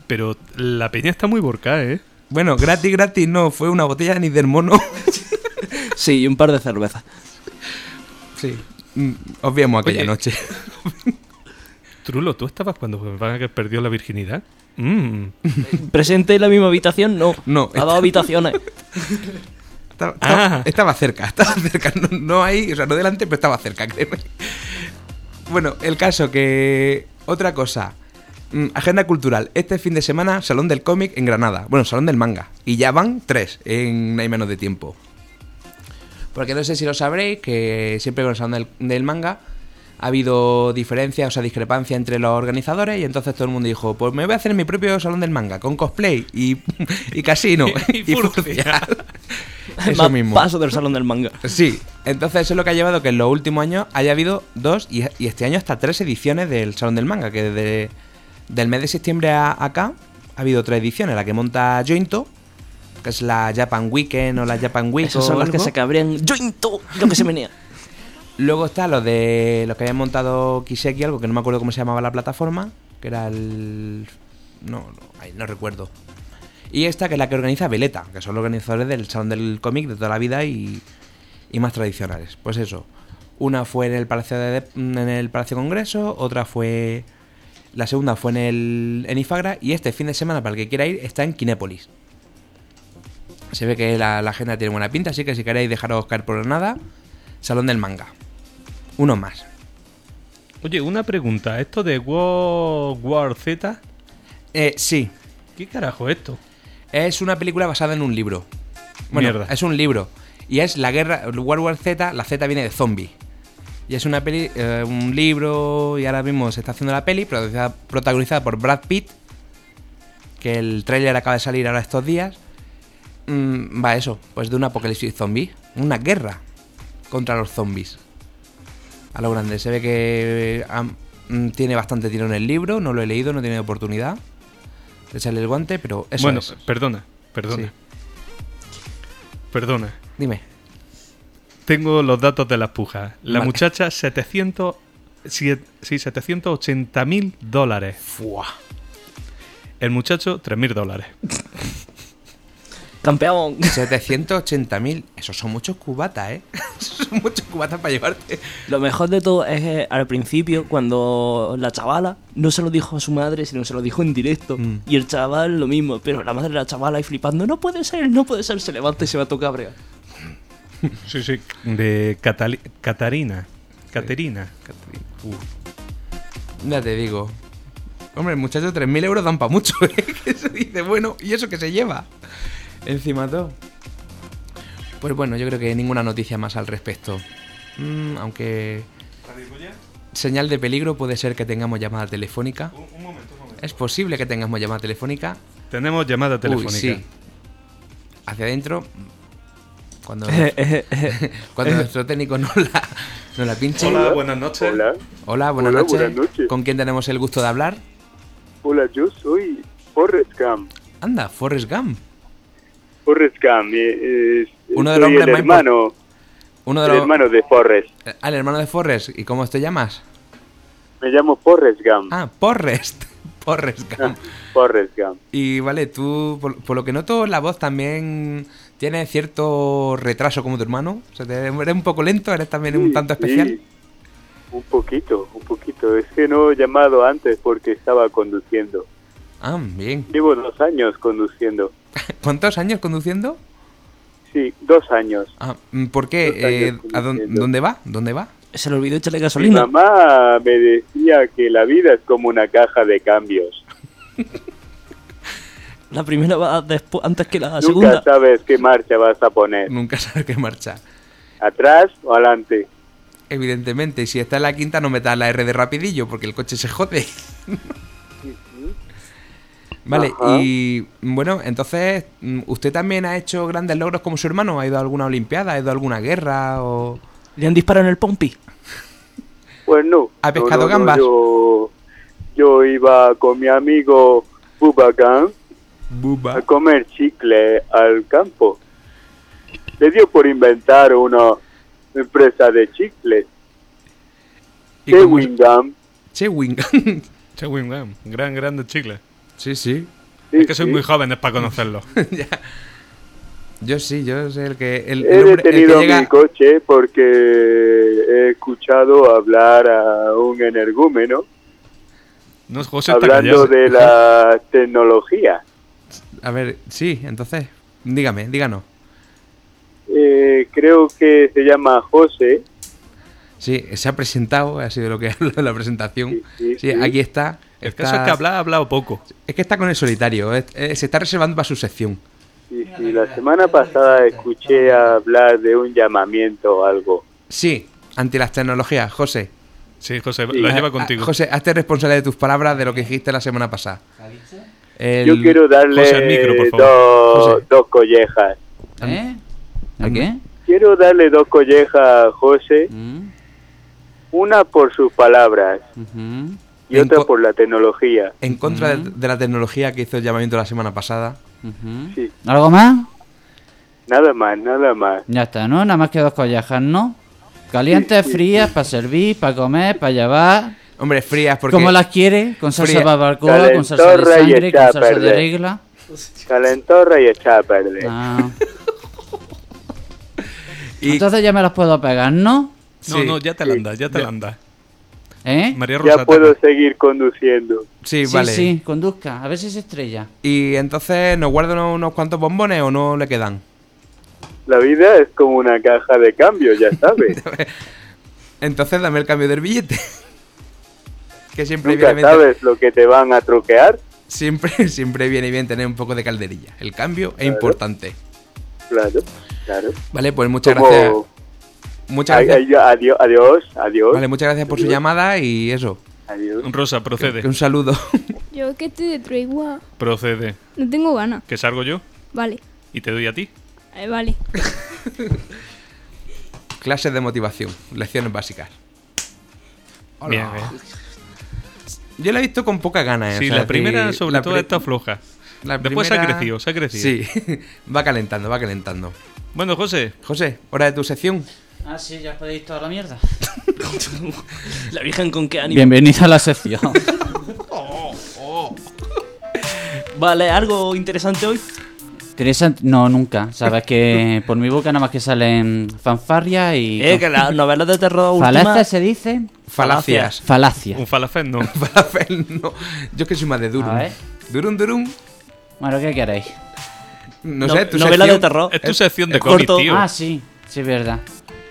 Pero la peña está muy borcada, ¿eh? Bueno, gratis, gratis no, fue una botella ni del mono. sí, y un par de cervezas. Sí. Mm, Obviemos aquella Oye. noche. Trulo, ¿tú estabas cuando Van que perdió la virginidad? Mm. Presente en la misma habitación, no. No. A dos habitaciones. Estaba, Ah. estaba- cerca, estaba cerca. No, no ahí, o sea, no delante, pero estaba cerca, créeme. Bueno, el caso que. Otra cosa. Mm, Agenda cultural. Este fin de semana, Salón del Cómic en Granada. Bueno, Salón del Manga. Y ya van tres en hay menos de tiempo. Porque no sé si lo sabréis, que siempre con el Salón del, del Manga ha habido diferencias, o sea, discrepancia entre los organizadores y entonces todo el mundo dijo, pues me voy a hacer mi propio Salón del Manga, con cosplay y, y casino Y y, furcia. furcia. Eso Más mismo. paso del salón del manga. Sí, entonces eso es lo que ha llevado que en los últimos años haya habido dos y, y este año hasta tres ediciones del Salón del Manga, que desde del mes de septiembre a acá ha habido tres ediciones, la que monta Jointo, que es la Japan Weekend o la Japan Week Esas o son las que se cabrean. ¡Jointo! Lo que se menea. Luego está lo de los que habían montado Kiseki, algo que no me acuerdo cómo se llamaba la plataforma, que era el... No, no, ay, no recuerdo. Y esta que es la que organiza Veleta, que son los organizadores del Salón del Cómic de toda la vida y, y más tradicionales. Pues eso, una fue en el Palacio de, en el Palacio Congreso, otra fue... La segunda fue en el en Ifagra y este fin de semana, para el que quiera ir, está en Kinépolis. Se ve que la, la agenda tiene buena pinta, así que si queréis dejaros caer por nada, Salón del Manga. Uno más. Oye, una pregunta. ¿Esto de World War Z? Eh, sí, ¿Qué carajo es esto? es una película basada en un libro. Bueno, Mierda. es un libro. Y es la guerra, World War Z, la Z viene de zombie. Y es una peli, eh, un libro, y ahora mismo se está haciendo la peli, protagonizada, protagonizada por Brad Pitt, que el tráiler acaba de salir ahora estos días. Mm, va eso, pues de un apocalipsis zombie, una guerra contra los zombies. A lo grande, se ve que mm, tiene bastante tiro en el libro, no lo he leído, no he tenido oportunidad de echarle el guante, pero eso bueno, es. perdona, perdona. Sí. Perdona. Dime. Tengo los datos de las pujas. La Vale. muchacha, 700... siete- Sí, 780 mil dólares. Fua. El muchacho, 3 mil dólares. Campeón. 780.000. Esos son muchos cubatas, ¿eh? Esos son muchos cubatas para llevarte. Lo mejor de todo es que al principio, cuando la chavala no se lo dijo a su madre, sino se lo dijo en directo. Mm. Y el chaval lo mismo, pero la madre de la chavala ahí flipando, no puede ser, no puede ser, se levanta y se va a tocar cabrea. Sí, sí. De Catali- Catarina. Caterina. Uh. Ya te digo. Hombre, muchachos, 3.000 euros dan para mucho, ¿eh? Que se dice, bueno, ¿y eso que se lleva? Encima todo. Pues bueno, yo creo que ninguna noticia más al respecto. Mm, aunque... Señal de peligro puede ser que tengamos llamada telefónica. Un, momento, un momento. Es posible que tengamos llamada telefónica. Tenemos llamada telefónica. Uy, sí. Hacia adentro. Cuando, cuando nuestro técnico no la, no la pinche. Hola, buenas noches. Hola, Hola, buenas, Hola, noches. buenas noches. ¿Con quién tenemos el gusto de hablar? hola, yo soy Forrest Gump. Anda, Forrest Gump. Forrest Gump, eh, es- Uno de los el hermano, Uno de el los... hermano de Forrest. Ah, el hermano de Forrest. ¿Y cómo te llamas? Me llamo Forrest Gump. Ah, Porrest. Forrest Gump. Forrest Gump. Y vale, tú, por, por lo que noto, la voz también tiene cierto retraso como tu hermano. O sea, te- eres un poco lento, eres también un tanto especial. sí. Un poquito, un poquito. Es que no he llamado antes porque estaba conduciendo. Ah, bien. Llevo dos años conduciendo. ¿Cuántos años conduciendo? Sí, dos años. Ah, mm, ¿Por qué? Eh, ¿a dónde, dónde va? ¿Dónde va? Se le olvidó echarle Mi gasolina. mamá me decía que la vida es como una caja de cambios. La primera va después, antes que la Nunca segunda. sabes qué marcha vas a poner. Nunca sabe qué marcha. ¿Atrás o adelante? Evidentemente, y si está en la quinta, no metas la R de rapidillo, porque el coche se jode. Vale, Ajá. y bueno, entonces, mm, ¿usted también ha hecho grandes logros como su hermano? ¿Ha ido a alguna olimpiada? ¿Ha ido a alguna guerra? o Le han disparado en el pompi. Pues no. ¿Ha pescado no, no, gambas? yo, yo iba con mi amigo Bubacán Buba. a comer chicle al campo. Le dio por inventar una empresa de chicles. ¿Y cómo- Chewing gum. Chewing. Chewing gum. Gran, grande chicle. Sí, sí. Sí, Es que soy sí. muy jóvenes para conocerlo. Yo sí, yo sé el que... El, el He el que detenido llega- mi coche porque he escuchado hablar a un energúmeno No, José está hablando de la tecnología. A ver, sí, entonces, dígame, díganos. Eh, creo que se llama José. Sí, se ha presentado, ha sido lo que ha hablado en la presentación. Sí, sí, Sí, sí. aquí está. El está- caso es que hablar ha hablado poco. Es que está con el solitario, es- se está reservando para su sección. Sí, sí, la semana pasada escuché hablar de un llamamiento o algo. Sí, ante las tecnologías, José. Sí, José, Sí. la lleva contigo. José, hazte responsable de tus palabras de lo que dijiste la semana pasada. El- Yo quiero darle José, al micro, por favor. dos, José. dos collejas. ¿Eh? ¿A qué? Quiero darle dos collejas a José, Mm, una por sus palabras ujú. Y En otra por la tecnología. En contra de, Ujú. de la tecnología que hizo el llamamiento la semana pasada. Ujú. Sí. ¿Algo más? Nada más, nada más. Ya está, ¿no? Nada más que dos collejas, ¿no? Calientes, Sí, sí, frías, para servir, para comer, para llevar. Hombre, frías porque... Como las quiere, con salsa Fría. barbacoa, con salsa de sangre, con salsa de regla. Calentorra y echada a perder. Ah. y- Entonces ya me las puedo pegar, ¿no? No, Sí. no, ya te la andas, ya te la andas. ¿Eh? María Rosa. Ya puedo seguir conduciendo. Sí, Sí, vale. sí, conduzca. A ver si se estrella. Y entonces, ¿nos guardan unos cuantos bombones o no le quedan? La vida es como una caja de cambio, ya sabes. Entonces dame el cambio del billete. que siempre Nunca viene bien, sabes lo que te van a troquear. siempre, siempre viene bien tener un poco de calderilla. El cambio es importante. Claro, claro. Vale, pues muchas Como- gracias. Muchas gracias. ay, adiós, adiós, adiós. Vale, muchas gracias por su llamada y eso. Adiós. Rosa, procede. Un saludo. Yo que estoy de tregua. Procede. No tengo ganas. Que salgo yo Vale. y te doy a ti. Eh, vale. Clases de motivación, lecciones básicas. Hola. Bien, bien. Yo la he visto con poca ganas. eh, Sí, o sea, la primera sobre la todo está floja. la Después se ha crecido, se ha crecido. Sí, va calentando, va calentando. Bueno, José, José, hora de tu sección. Ah, sí, ya podéis toda la mierda. La Virgen con qué ánimo. Bienvenido a la sección. Vale, algo interesante hoy. Interesante. No, nunca. Sabes que por mi boca nada más que salen fanfarrias y. Eh, que las novelas de terror últimas... ¿Falacias se dice? Falacias. Falacia. un falafel no. Falafel, no. Yo es que soy más de durum. A ver. Durum, durum. Bueno, ¿qué queréis? No, No- sé, tu novela sección- de terror. Es tu sección de cómic, corto. tío. Ah, sí. Sí, es verdad.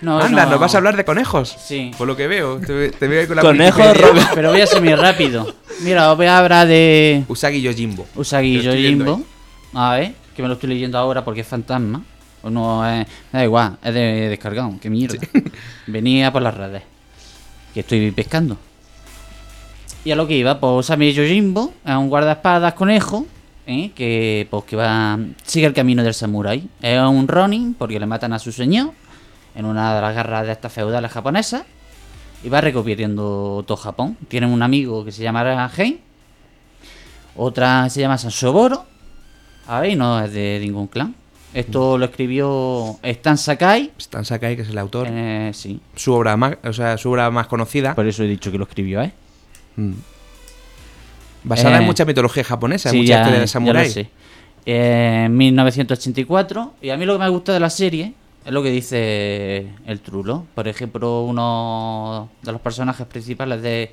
No, Anda, no. ¿nos vas a hablar de conejos? Sí. Por lo que veo. Te, te veo ahí con la Conejo Wikipedia. rojo. Pero voy a ser muy rápido. Mira, os voy a hablar de Usagi Yojimbo. Usagi Yojimbo. A ver, que me lo estoy leyendo ahora porque es fantasma. O no es. Me da igual, es de descargado, qué mierda. Venía por las redes. Que estoy pescando. Y a lo que iba, pues Sammy Yojimbo es un guardaespadas conejo. ¿eh? Que pues que va. Sigue el camino del samurái. Es un Ronin porque le matan a su señor. En una de las guerras de estas feudales japonesas. Y va recorriendo todo Japón. Tiene un amigo que se llama Hei. Otra se llama Sansoboro. A ver, no es de ningún clan. Esto lo escribió Stan Sakai. Stan Sakai, que es el autor. Eh, sí, Su obra más, o sea, su obra más conocida. por eso he dicho que lo escribió, ¿eh? Mm. Basada Eh, en mucha mitología japonesa, Sí, mucha ya- historia ya de lo samurái. sé. Eh, En 1984. Y a mí lo que me gusta de la serie es lo que dice el trulo. Por ejemplo, uno de los personajes principales de,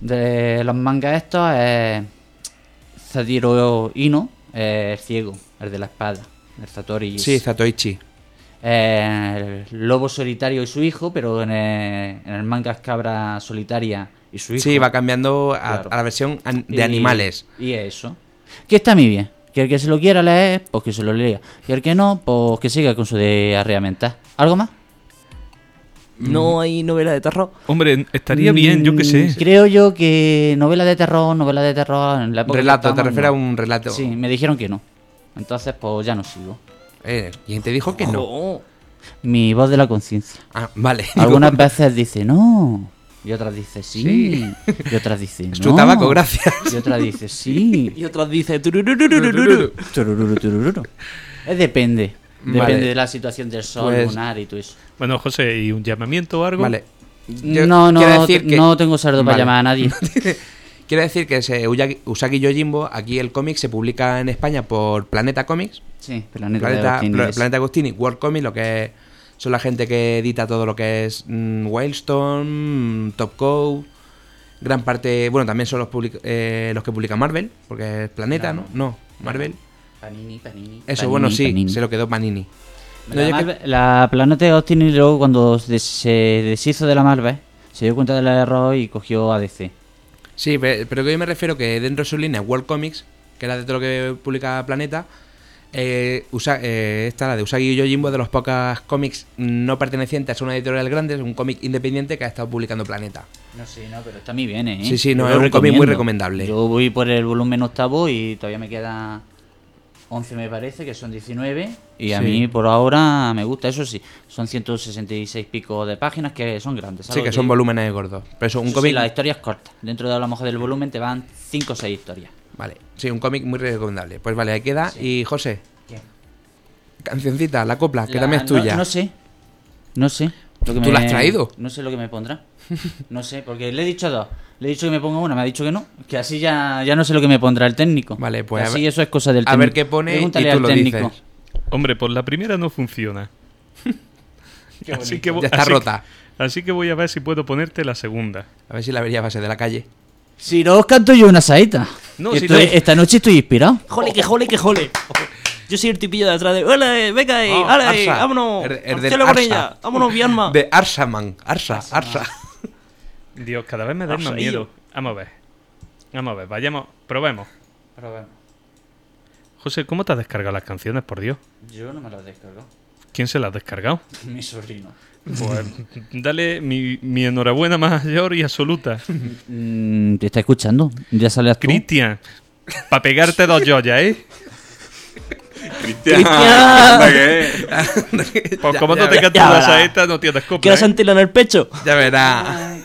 de los mangas estos es Zadiro Ino, el ciego, el de la espada, el Satori. Sí, Zatoichi. Eh, el lobo solitario y su hijo, pero en el, en el manga es cabra solitaria y su hijo. Sí, va cambiando a, Claro. a la versión de Y- animales. Y eso. Que está muy bien. Que el que se lo quiera leer, pues que se lo lea. Y el que no, pues que siga con su de arreamentar. ¿Algo más? No hay novela de terror. Hombre, estaría bien, yo qué Mm, sé. Creo yo que novela de terror, novela de terror. En la época Relato, te refieres a un relato. Sí, me dijeron que no. Entonces, pues ya no sigo. Eh, ¿Quién te dijo que no? Mi voz de la conciencia. Ah, vale. Algunas veces dice no. Y otras dice sí. Sí. Y otras dice no. Es tu tabaco, gracias. Y otras dice sí. Y otras dice tururururururu. Es depende. Depende Vale. de la situación del sol, Pues- lunar y todo eso. Bueno, José, ¿y un llamamiento o algo? Vale. Yo no, no, quiero decir que- no tengo para Vale. llamar a nadie. Quiero decir que ese Usagi Yojimbo, aquí el cómic se publica en España por Planeta Comics. Sí, Planeta, Planeta, Agostini es. Planeta Agostini, World Comics, lo que son la gente que edita todo lo que es mm, Wildstorm, Top Cow, gran parte, bueno, también son los, public- eh, los que publica Marvel, porque es Planeta. ¿no? No, Marvel. Panini, Panini. Eso, Panini, bueno, sí, Panini. se lo quedó Panini. No, La, yo que- Marvel- la Planeta luego cuando se- deshizo de la Marvel, se dio cuenta del error y cogió a DC. Sí, pe- pero que yo me refiero que dentro de su línea World Comics, que era de todo lo que publica Planeta, eh, usa, eh, esta la de Usagi Yojimbo de los pocos cómics no pertenecientes a una editorial grande, es un cómic independiente que ha estado publicando Planeta. No sé, no, pero está muy bien, ¿eh? Sí, sí, no, Yo es un cómic muy recomendable. Yo voy por el volumen octavo y todavía me queda 11 me parece, que son 19. Y a Sí. mí por ahora me gusta, eso sí. Son 166 pico de páginas que son grandes. Sí, ¿sabes que son volúmenes gordos. Pero eso, un Eso cómic. sí, las historias cortas. Dentro de a lo mejor del volumen te van 5 o 6 historias. Vale, sí, un cómic muy recomendable. Pues vale, ahí queda. Sí. Y José, ¿Qué? cancioncita, la copla, que La- también es tuya. No, sé. No sé. Lo que ¿Tú la has traído? No sé lo que me pondrá. No sé, porque le he dicho dos. Le he dicho que me ponga una, me ha dicho que no. Que así ya, ya no sé lo que me pondrá el técnico. Vale, pues Que a así ver- eso es cosa del a técnico. ver qué pone y Pregúntale tú al lo técnico. dices. Hombre, por la primera no funciona. así que, Ya está así rota. que- así que voy a ver si puedo ponerte la segunda. A ver si la vería base de la calle. Si no os canto yo una saeta. No, Que si estoy- no- Esta noche estoy inspirado. Jole, que jole, que jole. Yo soy el tipillo de atrás de. ¡Hola, venga ahí! Oh, ¡Hala, Arsa. vámonos! El- el del cielo con Arsa. ella! ¡Vámonos, mi alma! De Arsaman. Arsa, Arsa. Dios, cada vez me da más miedo. Vamos a ver. Vamos a ver, vayamos, probemos. José, ¿cómo te has descargado las canciones, por Dios? Yo no me lo descargo. ¿Quién se las ha descargado? Mi sobrino. Pues dale mi, mi enhorabuena mayor y absoluta. Mm, te está escuchando. Ya sales tú. Cristian, para pegarte dos joyas, ¿eh? Cristian, Pues como no te cantas verá. saeta, no tienes copla, ¿Quieres ¿eh? antila en el pecho? Ya verá.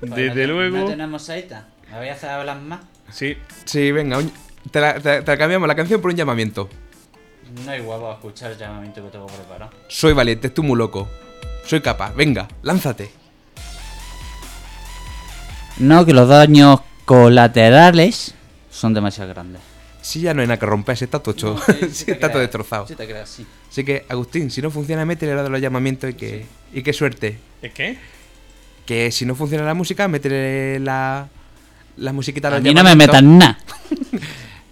Desde luego. No tenemos saeta. ¿Me voy a hacer hablar más? Sí, Sí, venga, un- te, la, te- te la cambiamos la canción por un llamamiento. No hay huevo a escuchar el llamamiento que tengo preparado. Soy valiente, estoy muy loco. Soy capaz, venga, lánzate. No, que los daños colaterales son demasiado grandes. Si ya no hay nada que romperse, está todo hecho. Sí, está todo destrozado. Si te creas, sí. Así que, Agustín, si no funciona, métele la de los llamamientos y que, y qué suerte. ¿es qué? Que si no funciona la música, métele la, la musiquita a A los mí no me metan nada.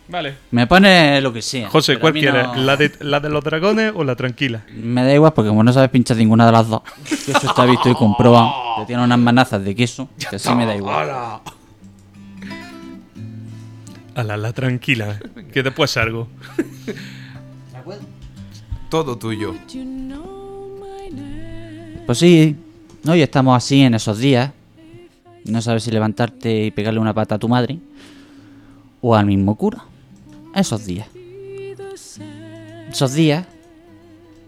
Vale. Me pone lo que sea. José, ¿cuál quieres? no- ¿La, de, ¿La de los dragones o la tranquila? Me da igual porque como no sabes pinchar ninguna de las dos. que Eso está visto y comprobado. Que tiene unas manazas de queso. Que así me da igual. A la, la tranquila, que después salgo. todo tuyo. Pues sí, hoy estamos así en esos días. No sabes si levantarte y pegarle una pata a tu madre o al mismo cura. Esos días. Esos días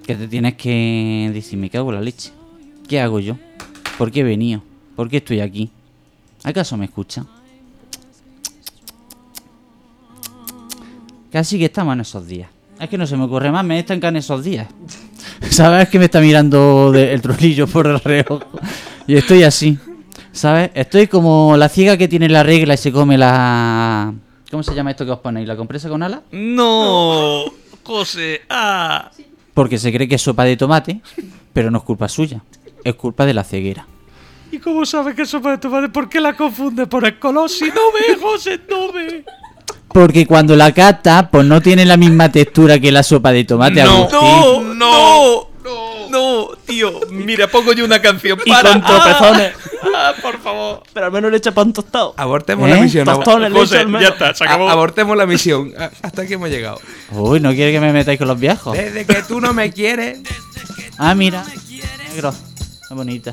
que te tienes que decir, me cago en la leche. ¿Qué hago yo? ¿Por qué he venido? ¿Por qué estoy aquí? ¿Acaso me escuchan? Casi que estamos en esos días. Es que no se me ocurre más, me estancan esos días. ¿Sabes que me está mirando el trolillo por el reojo? Y estoy así. ¿Sabes? Estoy como la ciega que tiene la regla y se come la... ¿Cómo se llama esto que os ponéis? ¿La compresa con ala? No, José. Ah. Porque se cree que es sopa de tomate, pero no es culpa suya. Es culpa de la ceguera. ¿Y cómo sabes que sopa de tomate? ¿Por qué la confunde por el color? Si no ve, José, no ve. Porque cuando la cata, pues no tiene la misma textura que la sopa de tomate. No, Agustín. no, no, no, tío. Mira, pongo yo una canción Y para. con tropezones. Ah, por favor. Pero al menos le echa pan tostado. Abortemos ¿Eh? la misión. Tostones le echa José, al menos. ya está, se acabó. a- abortemos la misión. A- Hasta aquí hemos llegado. Uy, no quiere que me metáis con los viejos. Desde que tú no me quieres, Ah, mira. Negro. Qué bonita.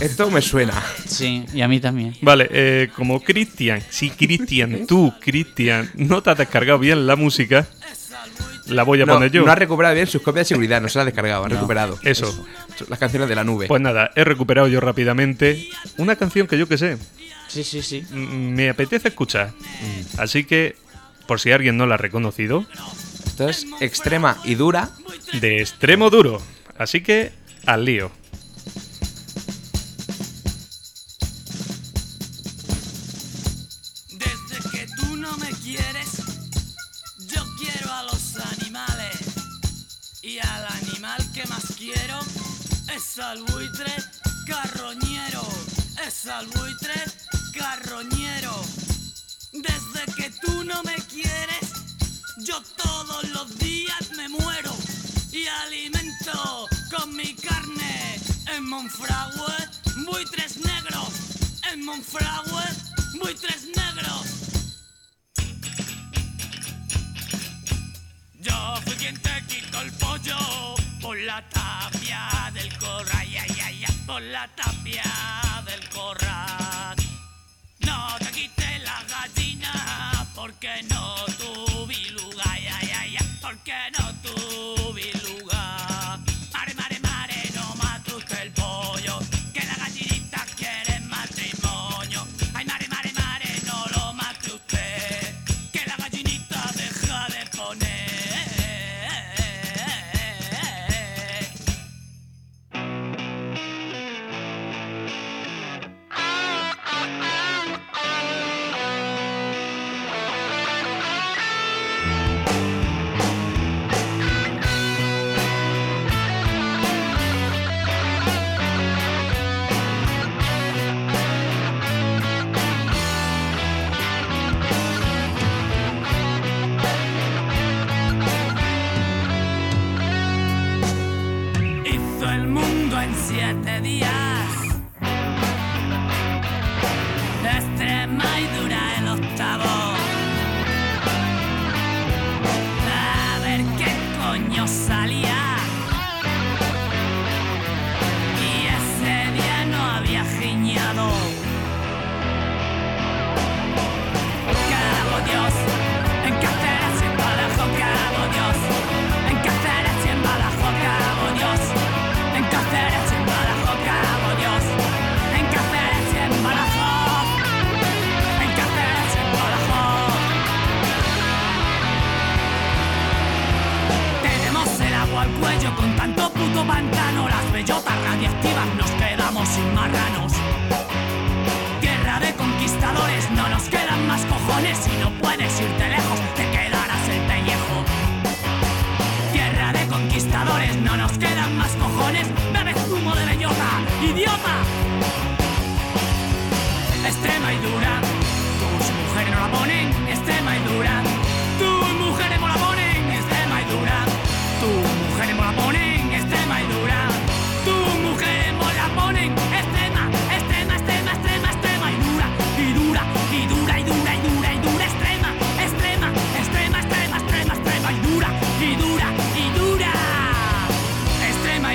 esto me suena. Sí, y a mí también. Vale, eh, como Cristian, si Cristian, tú, Cristian, no te has descargado bien la música, la voy a No, poner yo. no ha recuperado bien sus copias de seguridad, no se las ha descargado, han recuperado. Eso. Las canciones de la nube. Pues nada, he recuperado yo rápidamente una canción que yo que sé, Sí, sí, sí. me apetece escuchar. Así que, por si alguien no la ha reconocido, Esto es extrema y dura. de extremo duro. Así que, al lío. Es al buitre carroñero. Es al buitre carroñero. Desde que tú no me quieres, yo todos los días me muero. Y alimento con mi carne en Monfragüe buitres negros. En Monfragüe buitres negros. Yo fui quien te quitó el pollo por la tapia del corral, ay, ay, ay, por la tapia del corral. No te quité la gallina porque no tuve lugar, ay, ay, ay, porque no tuve lugar.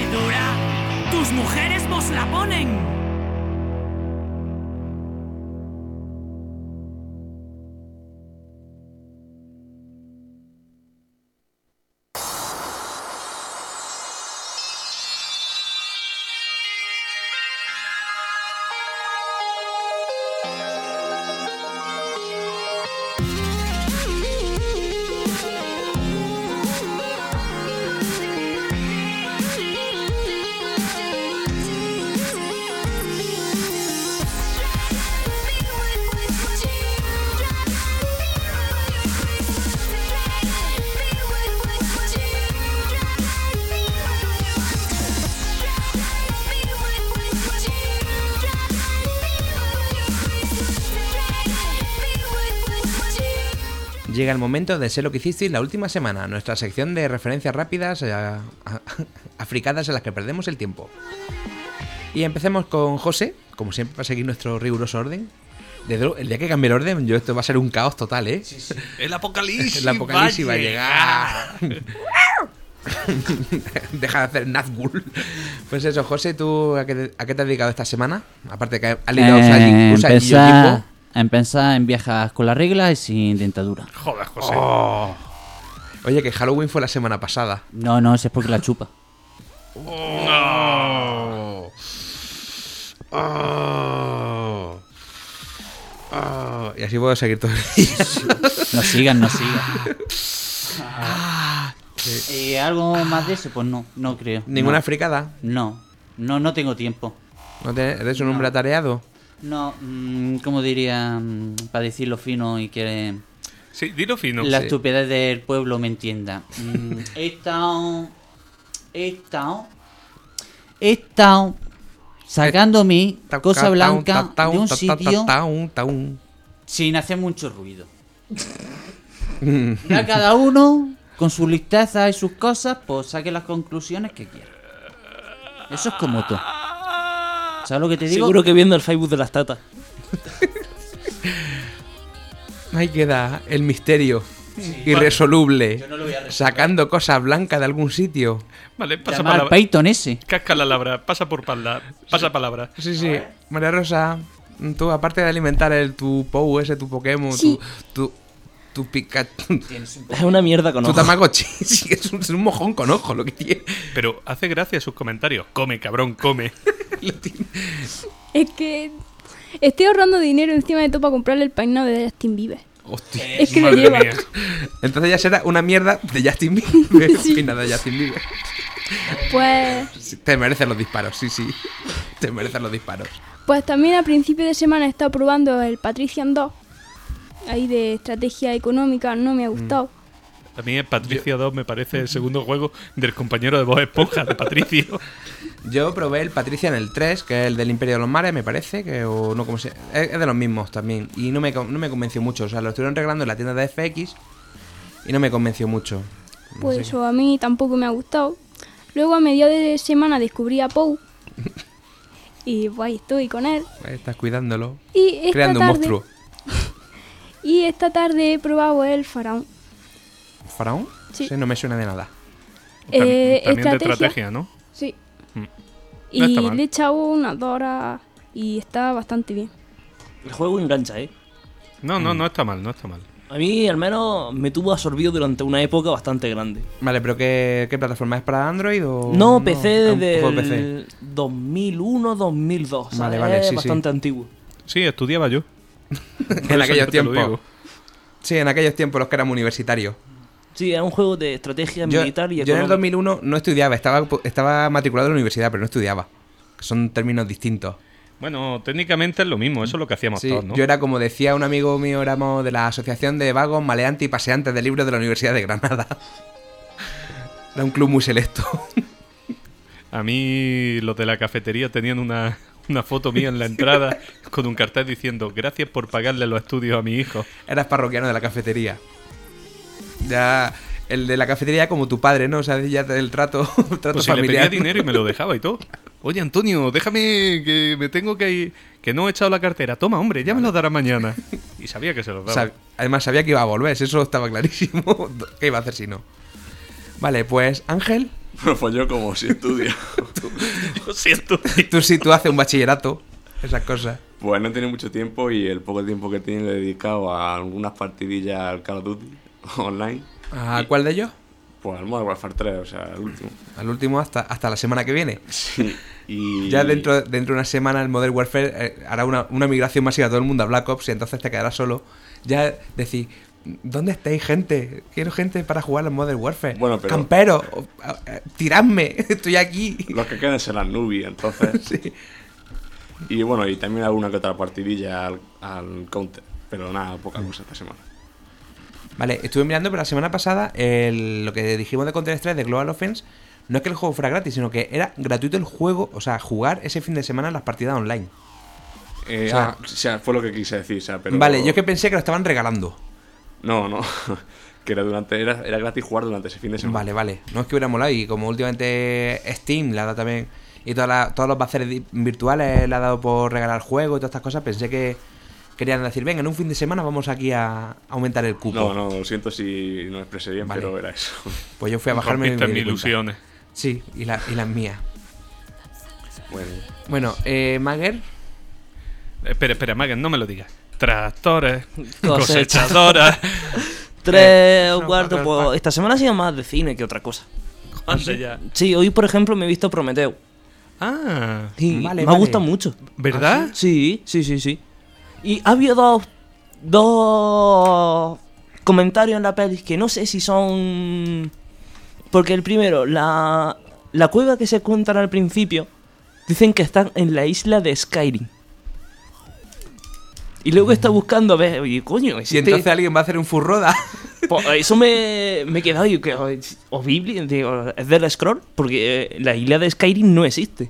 dura. Tus mujeres vos la ponen. Llega el momento de ser lo que hicisteis la última semana, nuestra sección de referencias rápidas eh, a- a- africadas en las que perdemos el tiempo. Y empecemos con José, como siempre, para seguir nuestro riguroso orden. Desde luego, el día que cambie el orden, yo esto va a ser un caos total, ¿eh? El apocalipsis. El apocalipsis va a llegar. Deja de hacer Nazgul. Pues eso, José, ¿tú a qué, te- a qué te has dedicado esta semana? Aparte que has leído Eh, Usagi- Usagi empezar, Yojimbo. empezar en viejas con las reglas y sin dentadura. Joder, José. Oh. Oye, que Halloween fue la semana pasada. No, no, ese es porque la chupa. Oh. Oh. Oh. Y así puedo seguir todo el día. No sigan, no sigan. ¿Y algo más de eso? Pues no, no creo. Ninguna no. fricada. No, no, no tengo tiempo. ¿No te- ¿Eres un hombre atareado? No, mm, ¿cómo diría? mm, para decirlo fino y que Sí, dilo fino. la sí. estupidez del pueblo me entienda. Mm, he estado. He estado. He estado sacando mi cosa blanca de un sitio sin hacer mucho ruido. Ya cada uno, con su listeza y sus cosas, pues saque las conclusiones que quiera. Eso es como tú. ¿Sabes lo que te digo? Seguro que viendo el Facebook de las tatas. Ahí queda el misterio irresoluble. Yo no lo voy a. Sacando cosas blancas de algún sitio. Vale, pasa palabra. Peyton ese. Casca la labra, pasa por palabra. Pasa palabra. Sí, sí. María Rosa, tú aparte de alimentar el, tu Pou ese, tu Pokémon, Sí. tu, tu, tu Pikachu, Es una mierda con tu ojos. Tamagotchi, sí, es un, es un mojón con ojo lo que tiene. Pero hace gracia sus comentarios. Come, cabrón, come. Es que estoy ahorrando dinero encima de todo para comprarle el peinado de Justin Bieber. Hostia. Es que lo Madre lleva. mía. Entonces ya será una mierda de Justin Bieber. Sí. De Justin Bieber. Pues, Sí, Te merecen los disparos, sí, sí. Te merecen los disparos. pues también a principio de semana he estado probando el Patrician 2. Ahí de estrategia económica, no me ha gustado. A mí el Patricia 2 me parece el segundo juego del compañero de voz esponja de Patricio. Yo probé el Patricia en el 3, que es el del Imperio de los Mares, me parece, que o no como se, es, es de los mismos también. Y no me, no me convenció mucho. O sea, lo estuvieron regalando en la tienda de FX y no me convenció mucho. No Pues sé. eso a mí tampoco me ha gustado. Luego a mediados de semana descubrí a Pou. y pues ahí estoy con él. Estás cuidándolo. Y esta creando un monstruo. Y esta tarde he probado el faraón. ¿Faraón? Sí. no me suena de nada. Eh, también de estrategia. estrategia, ¿no? Sí. Mm. Y No le he echado unas dos horas y está bastante bien. El juego engancha, ¿eh? No, no, no está mal, no está mal. A mí, al menos, me tuvo absorbido durante una época bastante grande. Vale, pero ¿qué, qué plataforma es para Android o...? No, PC Es desde juego de PC. el 2001, 2002. Vale, ¿sabes? vale, Es sí, sí. bastante antiguo. Sí, estudiaba yo. En aquellos tiempos. Sí, en aquellos tiempos los que éramos universitarios. Sí, era un juego de estrategia Yo, militar y yo en el económica. 2001 no estudiaba, estaba, estaba matriculado en la universidad, pero no estudiaba. Son términos distintos. Bueno, técnicamente es lo mismo, eso es lo que hacíamos Sí, todos, ¿no? Yo era como decía un amigo mío, éramos de la Asociación de Vagos, Maleantes y Paseantes de Libros de la Universidad de Granada. Era un club muy selecto. A mí los de la cafetería tenían una, una foto mía en la entrada con un cartel diciendo gracias por pagarle los estudios a mi hijo. Eras parroquiano de la cafetería. Ya, el de la cafetería como tu padre, ¿no? O sea, ya el trato, trato Pues si le familiar. pedía dinero y me lo dejaba y todo. Oye, Antonio, déjame que me tengo que ir, que no he echado la cartera. Toma, hombre, ya me lo dará mañana. Y sabía que se lo daba. Sab- Además, sabía que iba a volver, eso estaba clarísimo. ¿Qué iba a hacer si no? Vale, pues Ángel, Pues yo como si estudio. Lo siento. tú sí tú haces un bachillerato, esas cosas. Pues no tiene mucho tiempo y el poco tiempo que tiene lo he dedicado a algunas partidillas al Call of Duty online. ¿A cuál de ellos? Pues al Modern Warfare 3, o sea, al último. Al último hasta, hasta la semana que viene. Sí. Y... Ya dentro, dentro de una semana el Modern Warfare eh, hará una, una migración masiva a todo el mundo a Black Ops y entonces te quedarás solo. Ya decir, ¿dónde estáis gente? Quiero gente para jugar al Modern Warfare. Bueno, pero- Campero, tiradme, estoy aquí. Los que queden serán newbie, entonces. Sí. Y bueno, y también alguna que otra partidilla al, al Counter. Pero nada, poca cosa esta semana. Vale, estuve mirando, pero la semana pasada el- lo que dijimos de Counter-Strike, de Global Offense, no es que el juego fuera gratis, sino que era gratuito el juego, o sea, jugar ese fin de semana las partidas online. Eh, O sea- ah, o sea, fue lo que quise decir, o sea, pero... Vale, yo es que pensé que lo estaban regalando. No, no. que era durante era, era gratis jugar durante ese fin de semana. Vale, vale. No es que hubiera molado y como últimamente Steam le ha dado también y todas las- todos los bazares virtuales le ha dado por regalar juegos y todas estas cosas, pensé que querían decir, venga, en un fin de semana vamos aquí a aumentar el cupo. No, no, lo siento si no expresé bien, Vale. pero era eso. Pues yo fui a bajarme mis cuenta. ilusiones. Sí, y, la- y las mías. Bueno, Bueno, eh, Mager, Espera, espera, Magen, no me lo digas. Tractores, Cosecha. cosechadoras. Tres o no, cuarto, pa- pues esta semana ha sido más de cine que otra cosa. Ande ya. Sí, hoy por ejemplo me he visto Prometeo. Ah, Y Vale, me vale. ha gustado mucho. ¿verdad? Sí, sí, sí, sí. Y ha habido dos, dos comentarios en la peli que no sé si son... Porque el primero, la, la cueva que se cuentan al principio, dicen que están en la isla de Skyrim. Y luego está buscando a ver, oye, coño, si este- entonces alguien va a hacer un furroda. pues eso me, me he quedado yo que o Biblia, digo, es del scroll, porque eh, la isla de Skyrim no existe.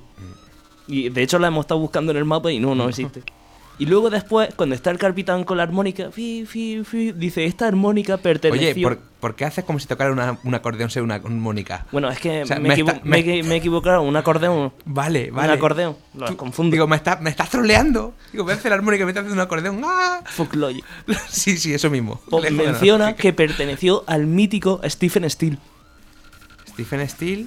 Y de hecho la hemos estado buscando en el mapa y no, no existe. Y luego después, cuando está el capitán con la armónica, fi, fi, fi, dice, esta armónica perteneció... Oye, ¿por, por qué haces como si tocara una, un acordeón sea una armónica? Bueno, es que O sea, me, me equivo- está- me, me- me he equivocado, un acordeón, Vale, un vale. acordeón, lo Tú- confundo. Digo, me estás me estás troleando. Digo, voy a hacer la armónica y me estás haciendo un acordeón. ¡Ah! Folklore. Sí, sí, eso mismo. Pues menciona que perteneció al mítico Stephen Steele. Stephen Steele,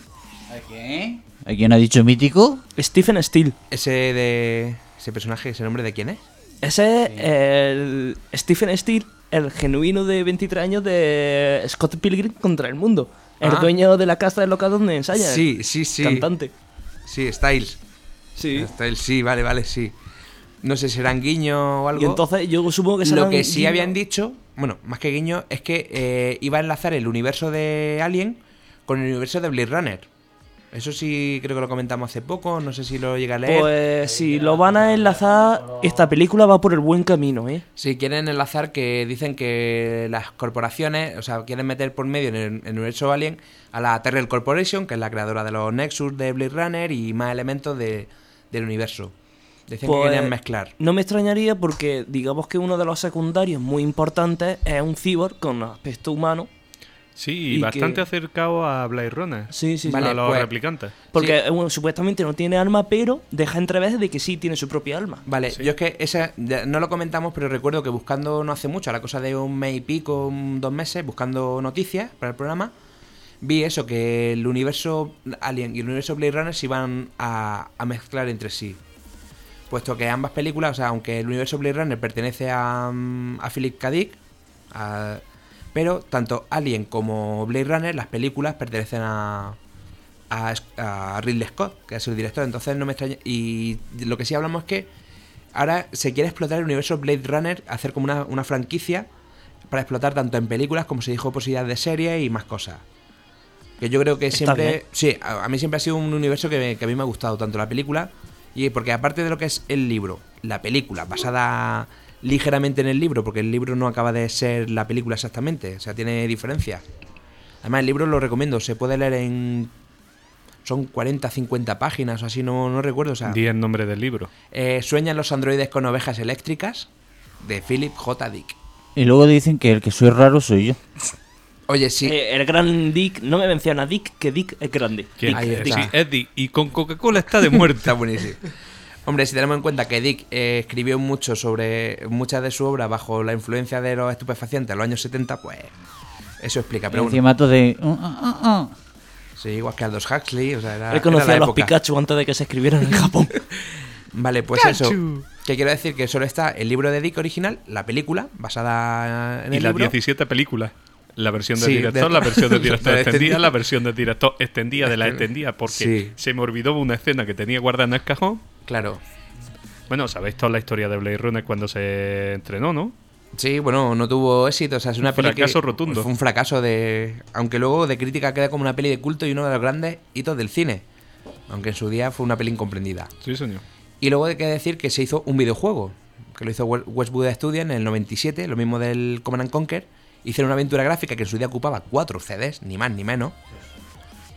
¿A quién? ¿A quién ha dicho mítico? Stephen Steele. ese de. Ese personaje, ese nombre de quién es? Ese es el Stephen Steele, el genuino de 23 años de Scott Pilgrim contra el mundo. El Ah. dueño de la casa de loca donde ensaya. Sí, sí, sí. Cantante. Sí, Styles. Sí. Styles, sí, vale, vale, sí. No sé, serán guiño o algo. Y entonces yo supongo que serán Lo que sí guiño- habían dicho, bueno, más que guiño, es que eh, iba a enlazar el universo de Alien con el universo de Blade Runner. Eso sí, creo que lo comentamos hace poco, no sé si lo llega a leer. Pues si lo van a enlazar, esta película va por el buen camino, ¿eh? Si quieren enlazar que dicen que las corporaciones, o sea, quieren meter por medio en el, en el universo Alien a la Terrell Corporation, que es la creadora de los Nexus de Blade Runner y más elementos de- del universo. Dicen Pues, que querían mezclar. No me extrañaría porque digamos que uno de los secundarios muy importantes es un cyborg con aspecto humano. Sí, Y y bastante que- acercado a Blade Runner. Sí, sí, sí. Vale, a los pues- replicantes. Porque bueno, supuestamente no tiene alma, pero deja entrever de que sí tiene su propia alma. Vale, Sí. yo es que esa, no lo comentamos, pero recuerdo que buscando no hace mucho, a la cosa de un mes y pico, un- dos meses, buscando noticias para el programa, vi eso, que el universo Alien y el universo Blade Runner se iban a, a mezclar entre sí. Puesto que ambas películas, o sea, aunque el universo Blade Runner pertenece a, mm, a Philip K. Dick, a- pero tanto Alien como Blade Runner, las películas pertenecen a, a, a Ridley Scott, que es el director. Entonces no me extraña. Y lo que sí hablamos es que ahora se quiere explotar el universo Blade Runner, hacer como una, una franquicia para explotar tanto en películas como se dijo posibilidades de series y más cosas. Que yo creo que Está siempre. bien. Sí, a, a mí siempre ha sido un universo que, me- que a mí me ha gustado, tanto la película. Y porque aparte de lo que es el libro, la película, basada ligeramente en el libro, porque el libro no acaba de ser la película exactamente, o sea, tiene diferencias. Además, el libro lo recomiendo, se puede leer en. Son 40, 50 páginas o así, no, no recuerdo. O sea, Di el nombre del libro. eh, Sueñan los androides con ovejas eléctricas, de Philip J. Dick. Y luego dicen que el que soy raro soy yo. Oye, sí. Eh, el gran Dick, no me menciona Dick, que Dick es grande. ¿Quién? Dick, Ahí Dick. sí, Eddie. Y con Coca-Cola está de muerte. Está buenísimo. Hombre, si tenemos en cuenta que Dick eh, escribió mucho sobre muchas de su obra bajo la influencia de los estupefacientes en los años 70, pues eso explica. Pero Y bueno, encima todo de... "Ah, ah, ah". sí, igual que Aldous Huxley, o sea, era, Él era conocía la a los época. Pikachu antes de que se escribieran en Japón. Vale, pues eso. Que quiero decir que solo está el libro de Dick original, la película, basada en y el las libro. 17 películas. La versión del Sí, director, de- la versión del director la extendida, extendida. la versión del director extendida de la extendida, porque Sí. se me olvidó una escena que tenía guardada en el cajón. Claro. Bueno, sabéis toda la historia de Blade Runner cuando se entrenó, ¿no? Sí, bueno, no tuvo éxito. O sea, es una Un peli que- fracaso rotundo. Fue un fracaso de. Aunque luego de crítica queda como una peli de culto y uno de los grandes hitos del cine. Aunque en su día fue una peli incomprendida. Sí, señor. Y luego hay que decir que se hizo un videojuego, que lo hizo We- Westwood Studios en el 97, lo mismo del Command and Conquer. Hicieron una aventura gráfica que en su día ocupaba 4 CDs, ni más ni menos.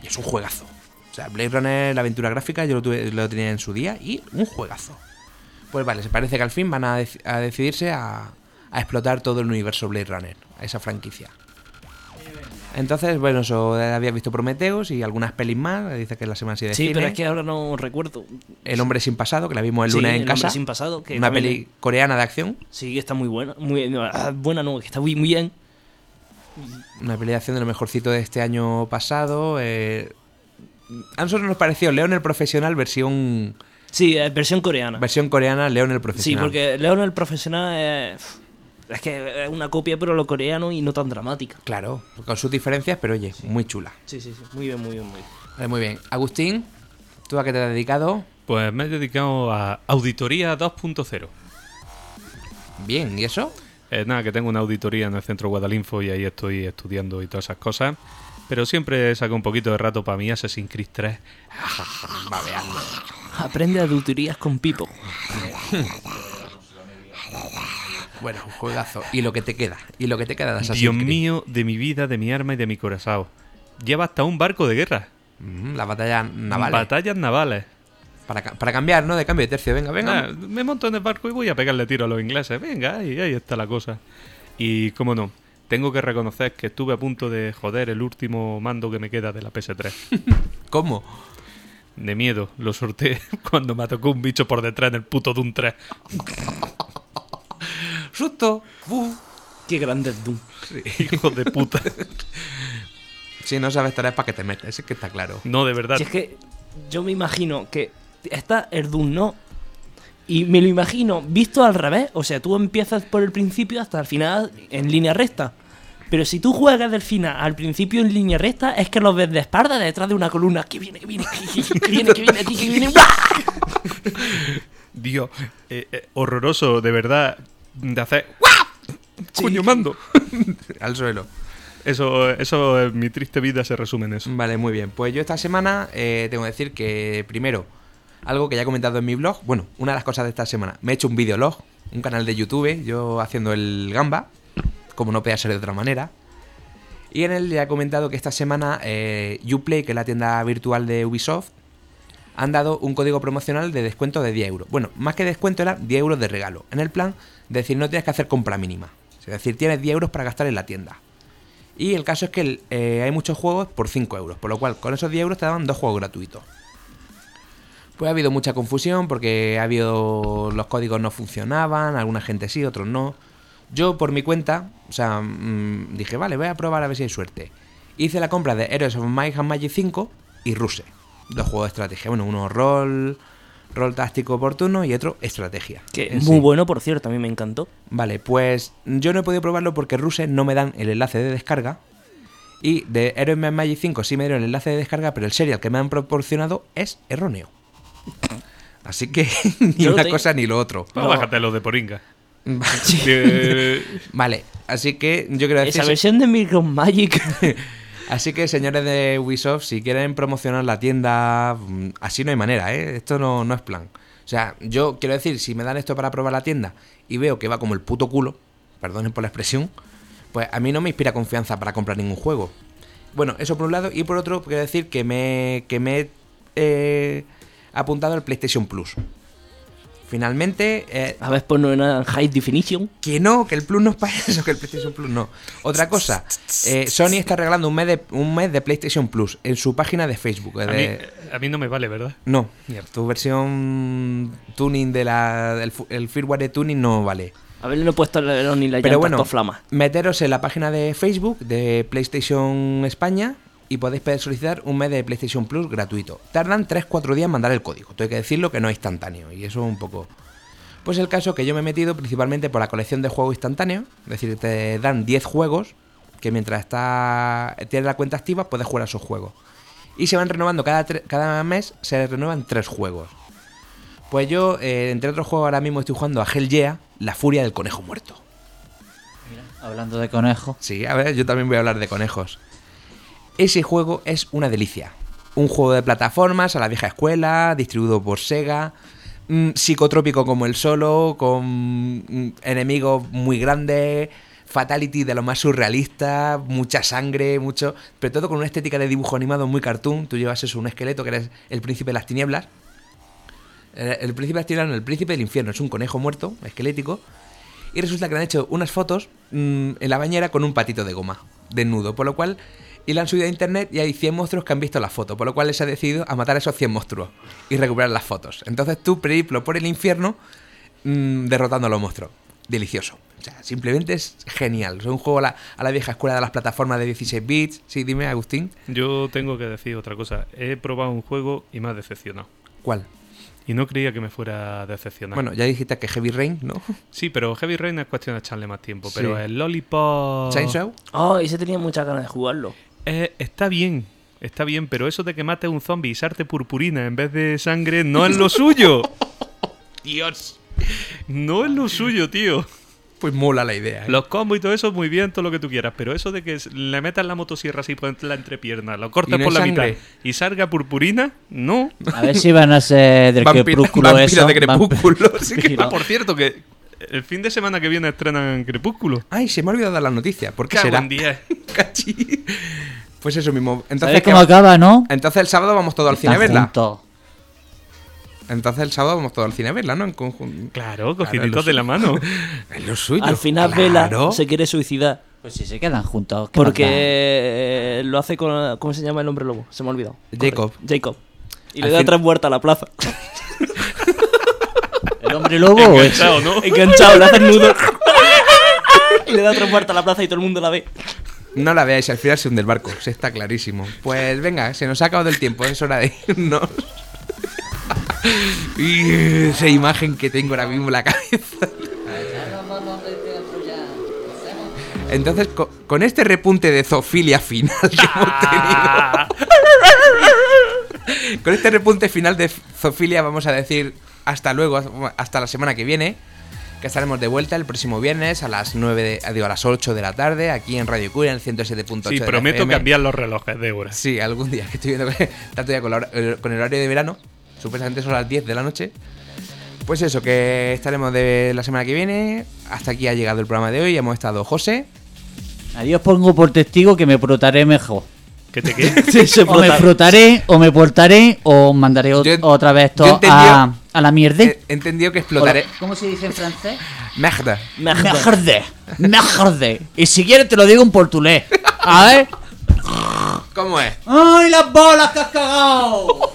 Y es un juegazo. O sea, Blade Runner, la aventura gráfica, yo lo, tuve- lo tenía en su día y un juegazo. Pues vale, se parece que al fin van a, dec- a decidirse a, a explotar todo el universo Blade Runner. a esa franquicia. Entonces, bueno, eso había visto Prometheus y algunas pelis más. Dice que es la semana de Sí, cine. pero es que ahora no recuerdo. El hombre sin pasado, que la vimos el Sí, lunes en El hombre casa. sin pasado, que Una también- peli coreana de acción. Sí, está muy buena. Muy, ah, buena no, que está muy, muy bien. Una peli de acción de lo mejorcito de este año pasado. eh, A nosotros nos pareció León el Profesional versión, Sí, es versión coreana. versión coreana León el Sí, Profesional. porque Leon el profesional es, es que es una copia, pero lo coreano y no tan dramática. Claro, con sus diferencias, pero oye, muy chula. Sí, sí, sí. Muy bien, muy bien, muy bien. Vale, muy bien. Agustín, ¿tú a qué te has dedicado? Pues me he dedicado a Auditoría 2.0. Bien, ¿y eso? Eh, nada, que tengo una auditoría en el centro Guadalinfo y ahí estoy estudiando y todas esas cosas. Pero siempre saco un poquito de rato para mi Assassin's Creed 3. Aprende auditorías con Pipo. Bueno, un juegazo. Y lo que te queda. Y lo que te queda de Assassin's Dios Creed. mío, de mi vida, de mi arma y de mi corazón. Lleva hasta un barco de guerra. Mm, la batalla naval. Batallas navales. Para, ca- para cambiar, ¿no? De cambio de tercio. Venga, venga. Ah, me monto en el barco y voy a pegarle tiro a los ingleses. Venga, ahí, ahí está la cosa. Y cómo no, tengo que reconocer que estuve a punto de joder el último mando que me queda de la PS3. ¿Cómo? De miedo, lo sorteé cuando me tocó un bicho por detrás en el puto Doom 3. ¡Susto! Qué grande es Doom. Hijo de puta. Si no sabes tareas para que te metes, es que está claro. No, de verdad. Si es que yo me imagino que está el Doom, ¿no? Y me lo imagino visto al revés. O sea, tú empiezas por el principio hasta el final en línea recta. Pero si tú juegas del final al principio en línea recta, es que los ves de espalda detrás de una columna. Que viene, que viene, que viene, que viene aquí, que viene. Dios, eh, eh, horroroso, de verdad, de hacer... ¡guau! ¡Coño, mando! Al suelo. Eso, eso, mi triste vida se resume en eso. Vale, muy bien. Pues yo esta semana eh, tengo que decir que, primero, algo que ya he comentado en mi blog. Bueno, una de las cosas de esta semana. Me he hecho un videolog, un canal de YouTube, yo haciendo el gamba, como no podía ser de otra manera. Y en él ya he comentado que esta semana eh, Uplay, que es la tienda virtual de Ubisoft, han dado un código promocional de descuento de 10 euros. Bueno, más que descuento era 10 euros de regalo. En el plan, de decir, no tienes que hacer compra mínima. Es decir, tienes 10 euros para gastar en la tienda. Y el caso es que eh, hay muchos juegos por 5 euros, por lo cual con esos 10 euros te daban dos juegos gratuitos. Pues ha habido mucha confusión porque ha habido los códigos no funcionaban, alguna gente sí, otros no. Yo por mi cuenta, o sea, mm, dije, vale, voy a probar a ver si hay suerte. Hice la compra de Heroes of Might and Magic 5 y Ruse. Dos juegos de estrategia. Bueno, uno rol, rol táctico oportuno y otro estrategia. Que En muy sí. bueno, por cierto, a mí me encantó. Vale, pues yo no he podido probarlo porque Ruse no me dan el enlace de descarga. Y de Heroes of Magic 5 sí me dieron el enlace de descarga, pero el serial que me han proporcionado es erróneo. Así que ni una tengo- cosa ni lo otro. Pues Bájate lo de poringa. Vale. Vale, así que yo quiero decir... Esa versión de Micro Magic. Así que, señores de Ubisoft, si quieren promocionar la tienda, mm, así no hay manera, ¿eh? Esto no, no es plan. O sea, yo quiero decir, si me dan esto para probar la tienda y veo que va como el puto culo, perdonen por la expresión, pues a mí no me inspira confianza para comprar ningún juego. Bueno, eso por un lado. Y por otro, quiero decir que me, que me he eh, apuntado al PlayStation Plus. Finalmente, eh, A ver, pues no era High Definition. que no, que el Plus no es para eso, que el PlayStation Plus no. Otra cosa, eh, Sony está regalando un mes, de, un mes de PlayStation Plus en su página de Facebook. a, de- mí, a mí no me vale, ¿verdad? No, tu versión tuning de la, el firmware de tuning no vale. A ver, no he puesto el- ni la Pero llanta bueno, con flama. meteros en la página de Facebook de PlayStation España y podéis solicitar un mes de PlayStation Plus gratuito. Tardan 3-4 días en mandar el código. Tengo que decirlo que no es instantáneo y eso un poco... Pues el caso que yo me he metido principalmente por la colección de juegos instantáneos, es decir, te dan 10 juegos que mientras está tienes la cuenta activa puedes jugar a esos juegos. Y se van renovando cada, cada mes, se renuevan 3 juegos. Pues yo, eh, entre otros juegos, ahora mismo estoy jugando a Hell Yeah, La Furia del Conejo Muerto. Hablando de conejos. Sí, a ver, yo también voy a hablar de conejos. Ese juego es una delicia. Un juego de plataformas a la vieja escuela, distribuido por Sega, mm, psicotrópico como el solo, con mm, enemigos muy grandes, fatality de lo más surrealista, mucha sangre, mucho, pero todo con una estética de dibujo animado muy cartoon. Tú llevas eso, un esqueleto que eres el príncipe de las tinieblas. Eh, El príncipe de las tinieblas, no, el príncipe del infierno, es un conejo muerto, esquelético. y resulta que le han hecho unas fotos mm, en la bañera con un patito de goma, desnudo, por lo cual... Y la han subido a internet y hay 100 monstruos que han visto la foto, por lo cual les ha decidido a matar a esos 100 monstruos y recuperar las fotos. Entonces tú, periplo por el infierno, mm, derrotando a los monstruos. Delicioso. O sea, simplemente es genial. Es un juego a la, a la vieja escuela de las plataformas de 16 bits. Sí, dime, Agustín. Yo tengo que decir otra cosa. He probado un juego y me ha decepcionado. ¿Cuál? Y no creía que me fuera a decepcionar. Bueno, ya dijiste que Heavy Rain, ¿no? Sí, pero Heavy Rain es cuestión de echarle más tiempo. Sí. Pero el Lollipop... Chainsaw. Oh, ese tenía muchas ganas de jugarlo. Eh, está bien, está bien, pero eso de que mate a un zombie y sarte purpurina en vez de sangre no es lo suyo. Dios. No es lo suyo, tío. Pues mola la idea. ¿eh? Los combos y todo eso, muy bien, todo lo que tú quieras. Pero eso de que le metas la motosierra así por la entrepierna, lo cortas no por la sangre. mitad y salga purpurina, no. A ver si van a ser del crepúsculo eso. de crepúsculo. Sí que- Vampiro. Ah, por cierto, que el fin de semana que viene estrenan Crepúsculo. Ay, se me ha olvidado dar la noticia. ¿Por qué Cago será? en diez. Cachi. Pues eso mismo. Entonces, ¿Sabes ¿qué cómo va- acaba, no? Entonces el sábado vamos todos al cine a verla. juntos. Entonces el sábado vamos todos al cine a verla, ¿no? En conjunto. Claro, Claro, cogiditos de la mano. Es lo suyo. Al final Claro. Vela se quiere suicidar. Pues si se quedan juntos. ¿qué más Porque eh, lo hace con... ¿Cómo se llama el hombre lobo? Se me ha olvidado. Jacob. Corre, Jacob. Y Al le da fin- tres vueltas a la plaza. ¿El hombre lobo o? Enganchado, ¿no? Enganchado, le hace el nudo. y le da tres vueltas a la plaza y todo el mundo la ve. No la veáis, al final se hunde el barco. Se está clarísimo. Pues venga, se nos ha acabado el tiempo. Es hora de irnos. y esa imagen que tengo ahora mismo en la cabeza. Entonces, co- con este repunte de zoofilia final que hemos tenido. con este repunte final de zoofilia vamos a decir hasta luego, hasta la semana que viene. Que estaremos de vuelta el próximo viernes a las 9 de, digo, a las 8 de la tarde aquí en Radio Cuya en el 107.8 Sí, prometo FM. cambiar los relojes de horas. Sí, algún día que estoy viendo que está todavía con, la hora- con el horario de verano. Supuestamente son las 10 de la noche. Pues eso, que estaremos de la semana que viene. Hasta aquí ha llegado el programa de hoy. Hemos estado José. Adiós pongo por testigo que me portaré mejor. ¿Qué te? Sí, se O me frota. frotaré, o me portaré, o mandaré ot- Yo en- otra vez entendí- a, a la mierda. He entendido que explotaré. ¿Cómo se dice en francés? Merda. Merde. Merde. Y si quieres te lo digo en portugués. A ver. ¿Cómo es? ¡Ay, las bolas que has cagado!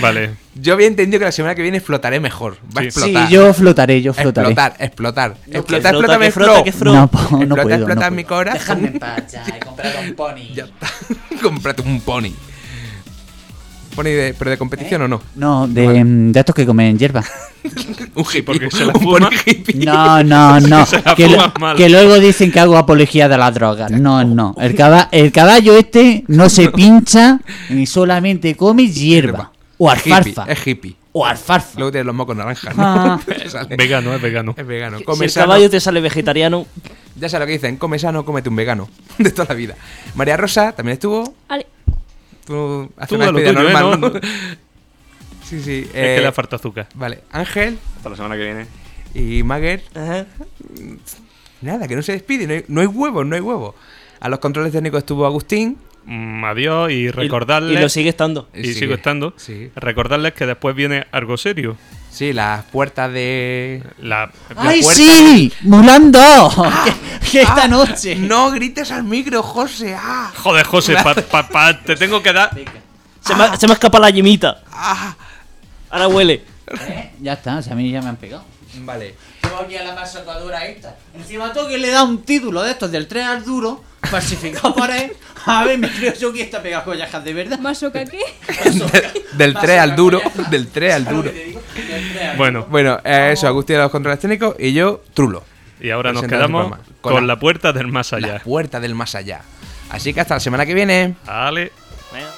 Vale. Yo había entendido que la semana que viene explotaré mejor. Va a Sí. Sí, explotar. yo flotaré, yo flotaré. Explotar, explotar. que explotar, frota, explótame, que frota, Flo. que fro- No, po- no explota, puedo, explota no mi corazón. Déjame en paz ya, he comprado un pony. Ya está. Cómprate un pony. ¿Pony de, pero de competición o no? No, de, mm, de estos que comen hierba. Un hippie. porque se la un pony fuma. hippie. No, no, no. Que, lo- que luego dicen que hago apología de las drogas. No, no. El, caba- el caballo este no se pincha ni solamente come hierba. O Es hippie, alfalfa. Es hippie. O alfalfa. Luego tienes los mocos naranjas, ¿no? Ah. Sale. Vegano, es vegano. Es vegano. Si Come el sano. caballo te sale vegetariano, Ya sabes lo que dicen, come sano, cómete un vegano. De toda la vida. María Rosa también estuvo. Vale. Tú haces una despedida tuyo, ¿eh? normal, No, ¿no? no. Sí, sí. Es eh, que le falta azúcar. Vale, Ángel Hasta la semana que viene. y Mager. ajá, Nada, que no se despide, no hay, no hay huevos, no hay huevos. A los controles técnicos estuvo Agustín. Mm, adiós y recordarles. Y, lo sigue estando. y Sigue, sigo estando. sí. Recordarles que después viene algo serio. Sí, las puertas de. La, ¡Ay, puerta sí! ¡Mulan 2! que, que esta Ah, noche. No grites al micro, José. Ah, Joder, José, pa- pa- pa- te tengo que dar. Se, me, se me escapa la yemita. ah. Ahora huele. Eh, Ya está, o sea, a mí ya me han pegado. Vale. Tengo aquí a la masacadura esta. Encima todo que le da un título de estos del 3 al duro, falsificado por él. A ver, me creo yo que esta pega joyas de verdad. ¿Masoca qué? Del 3 al duro. Del 3 al duro. Bueno, Bueno, eh, eso, Agustín a los controles técnicos y yo, Trulo. y ahora nos Presentando el quedamos programa. Con con la- la puerta del más La allá. puerta del más allá. Así que hasta la semana que viene. Vale. Venga.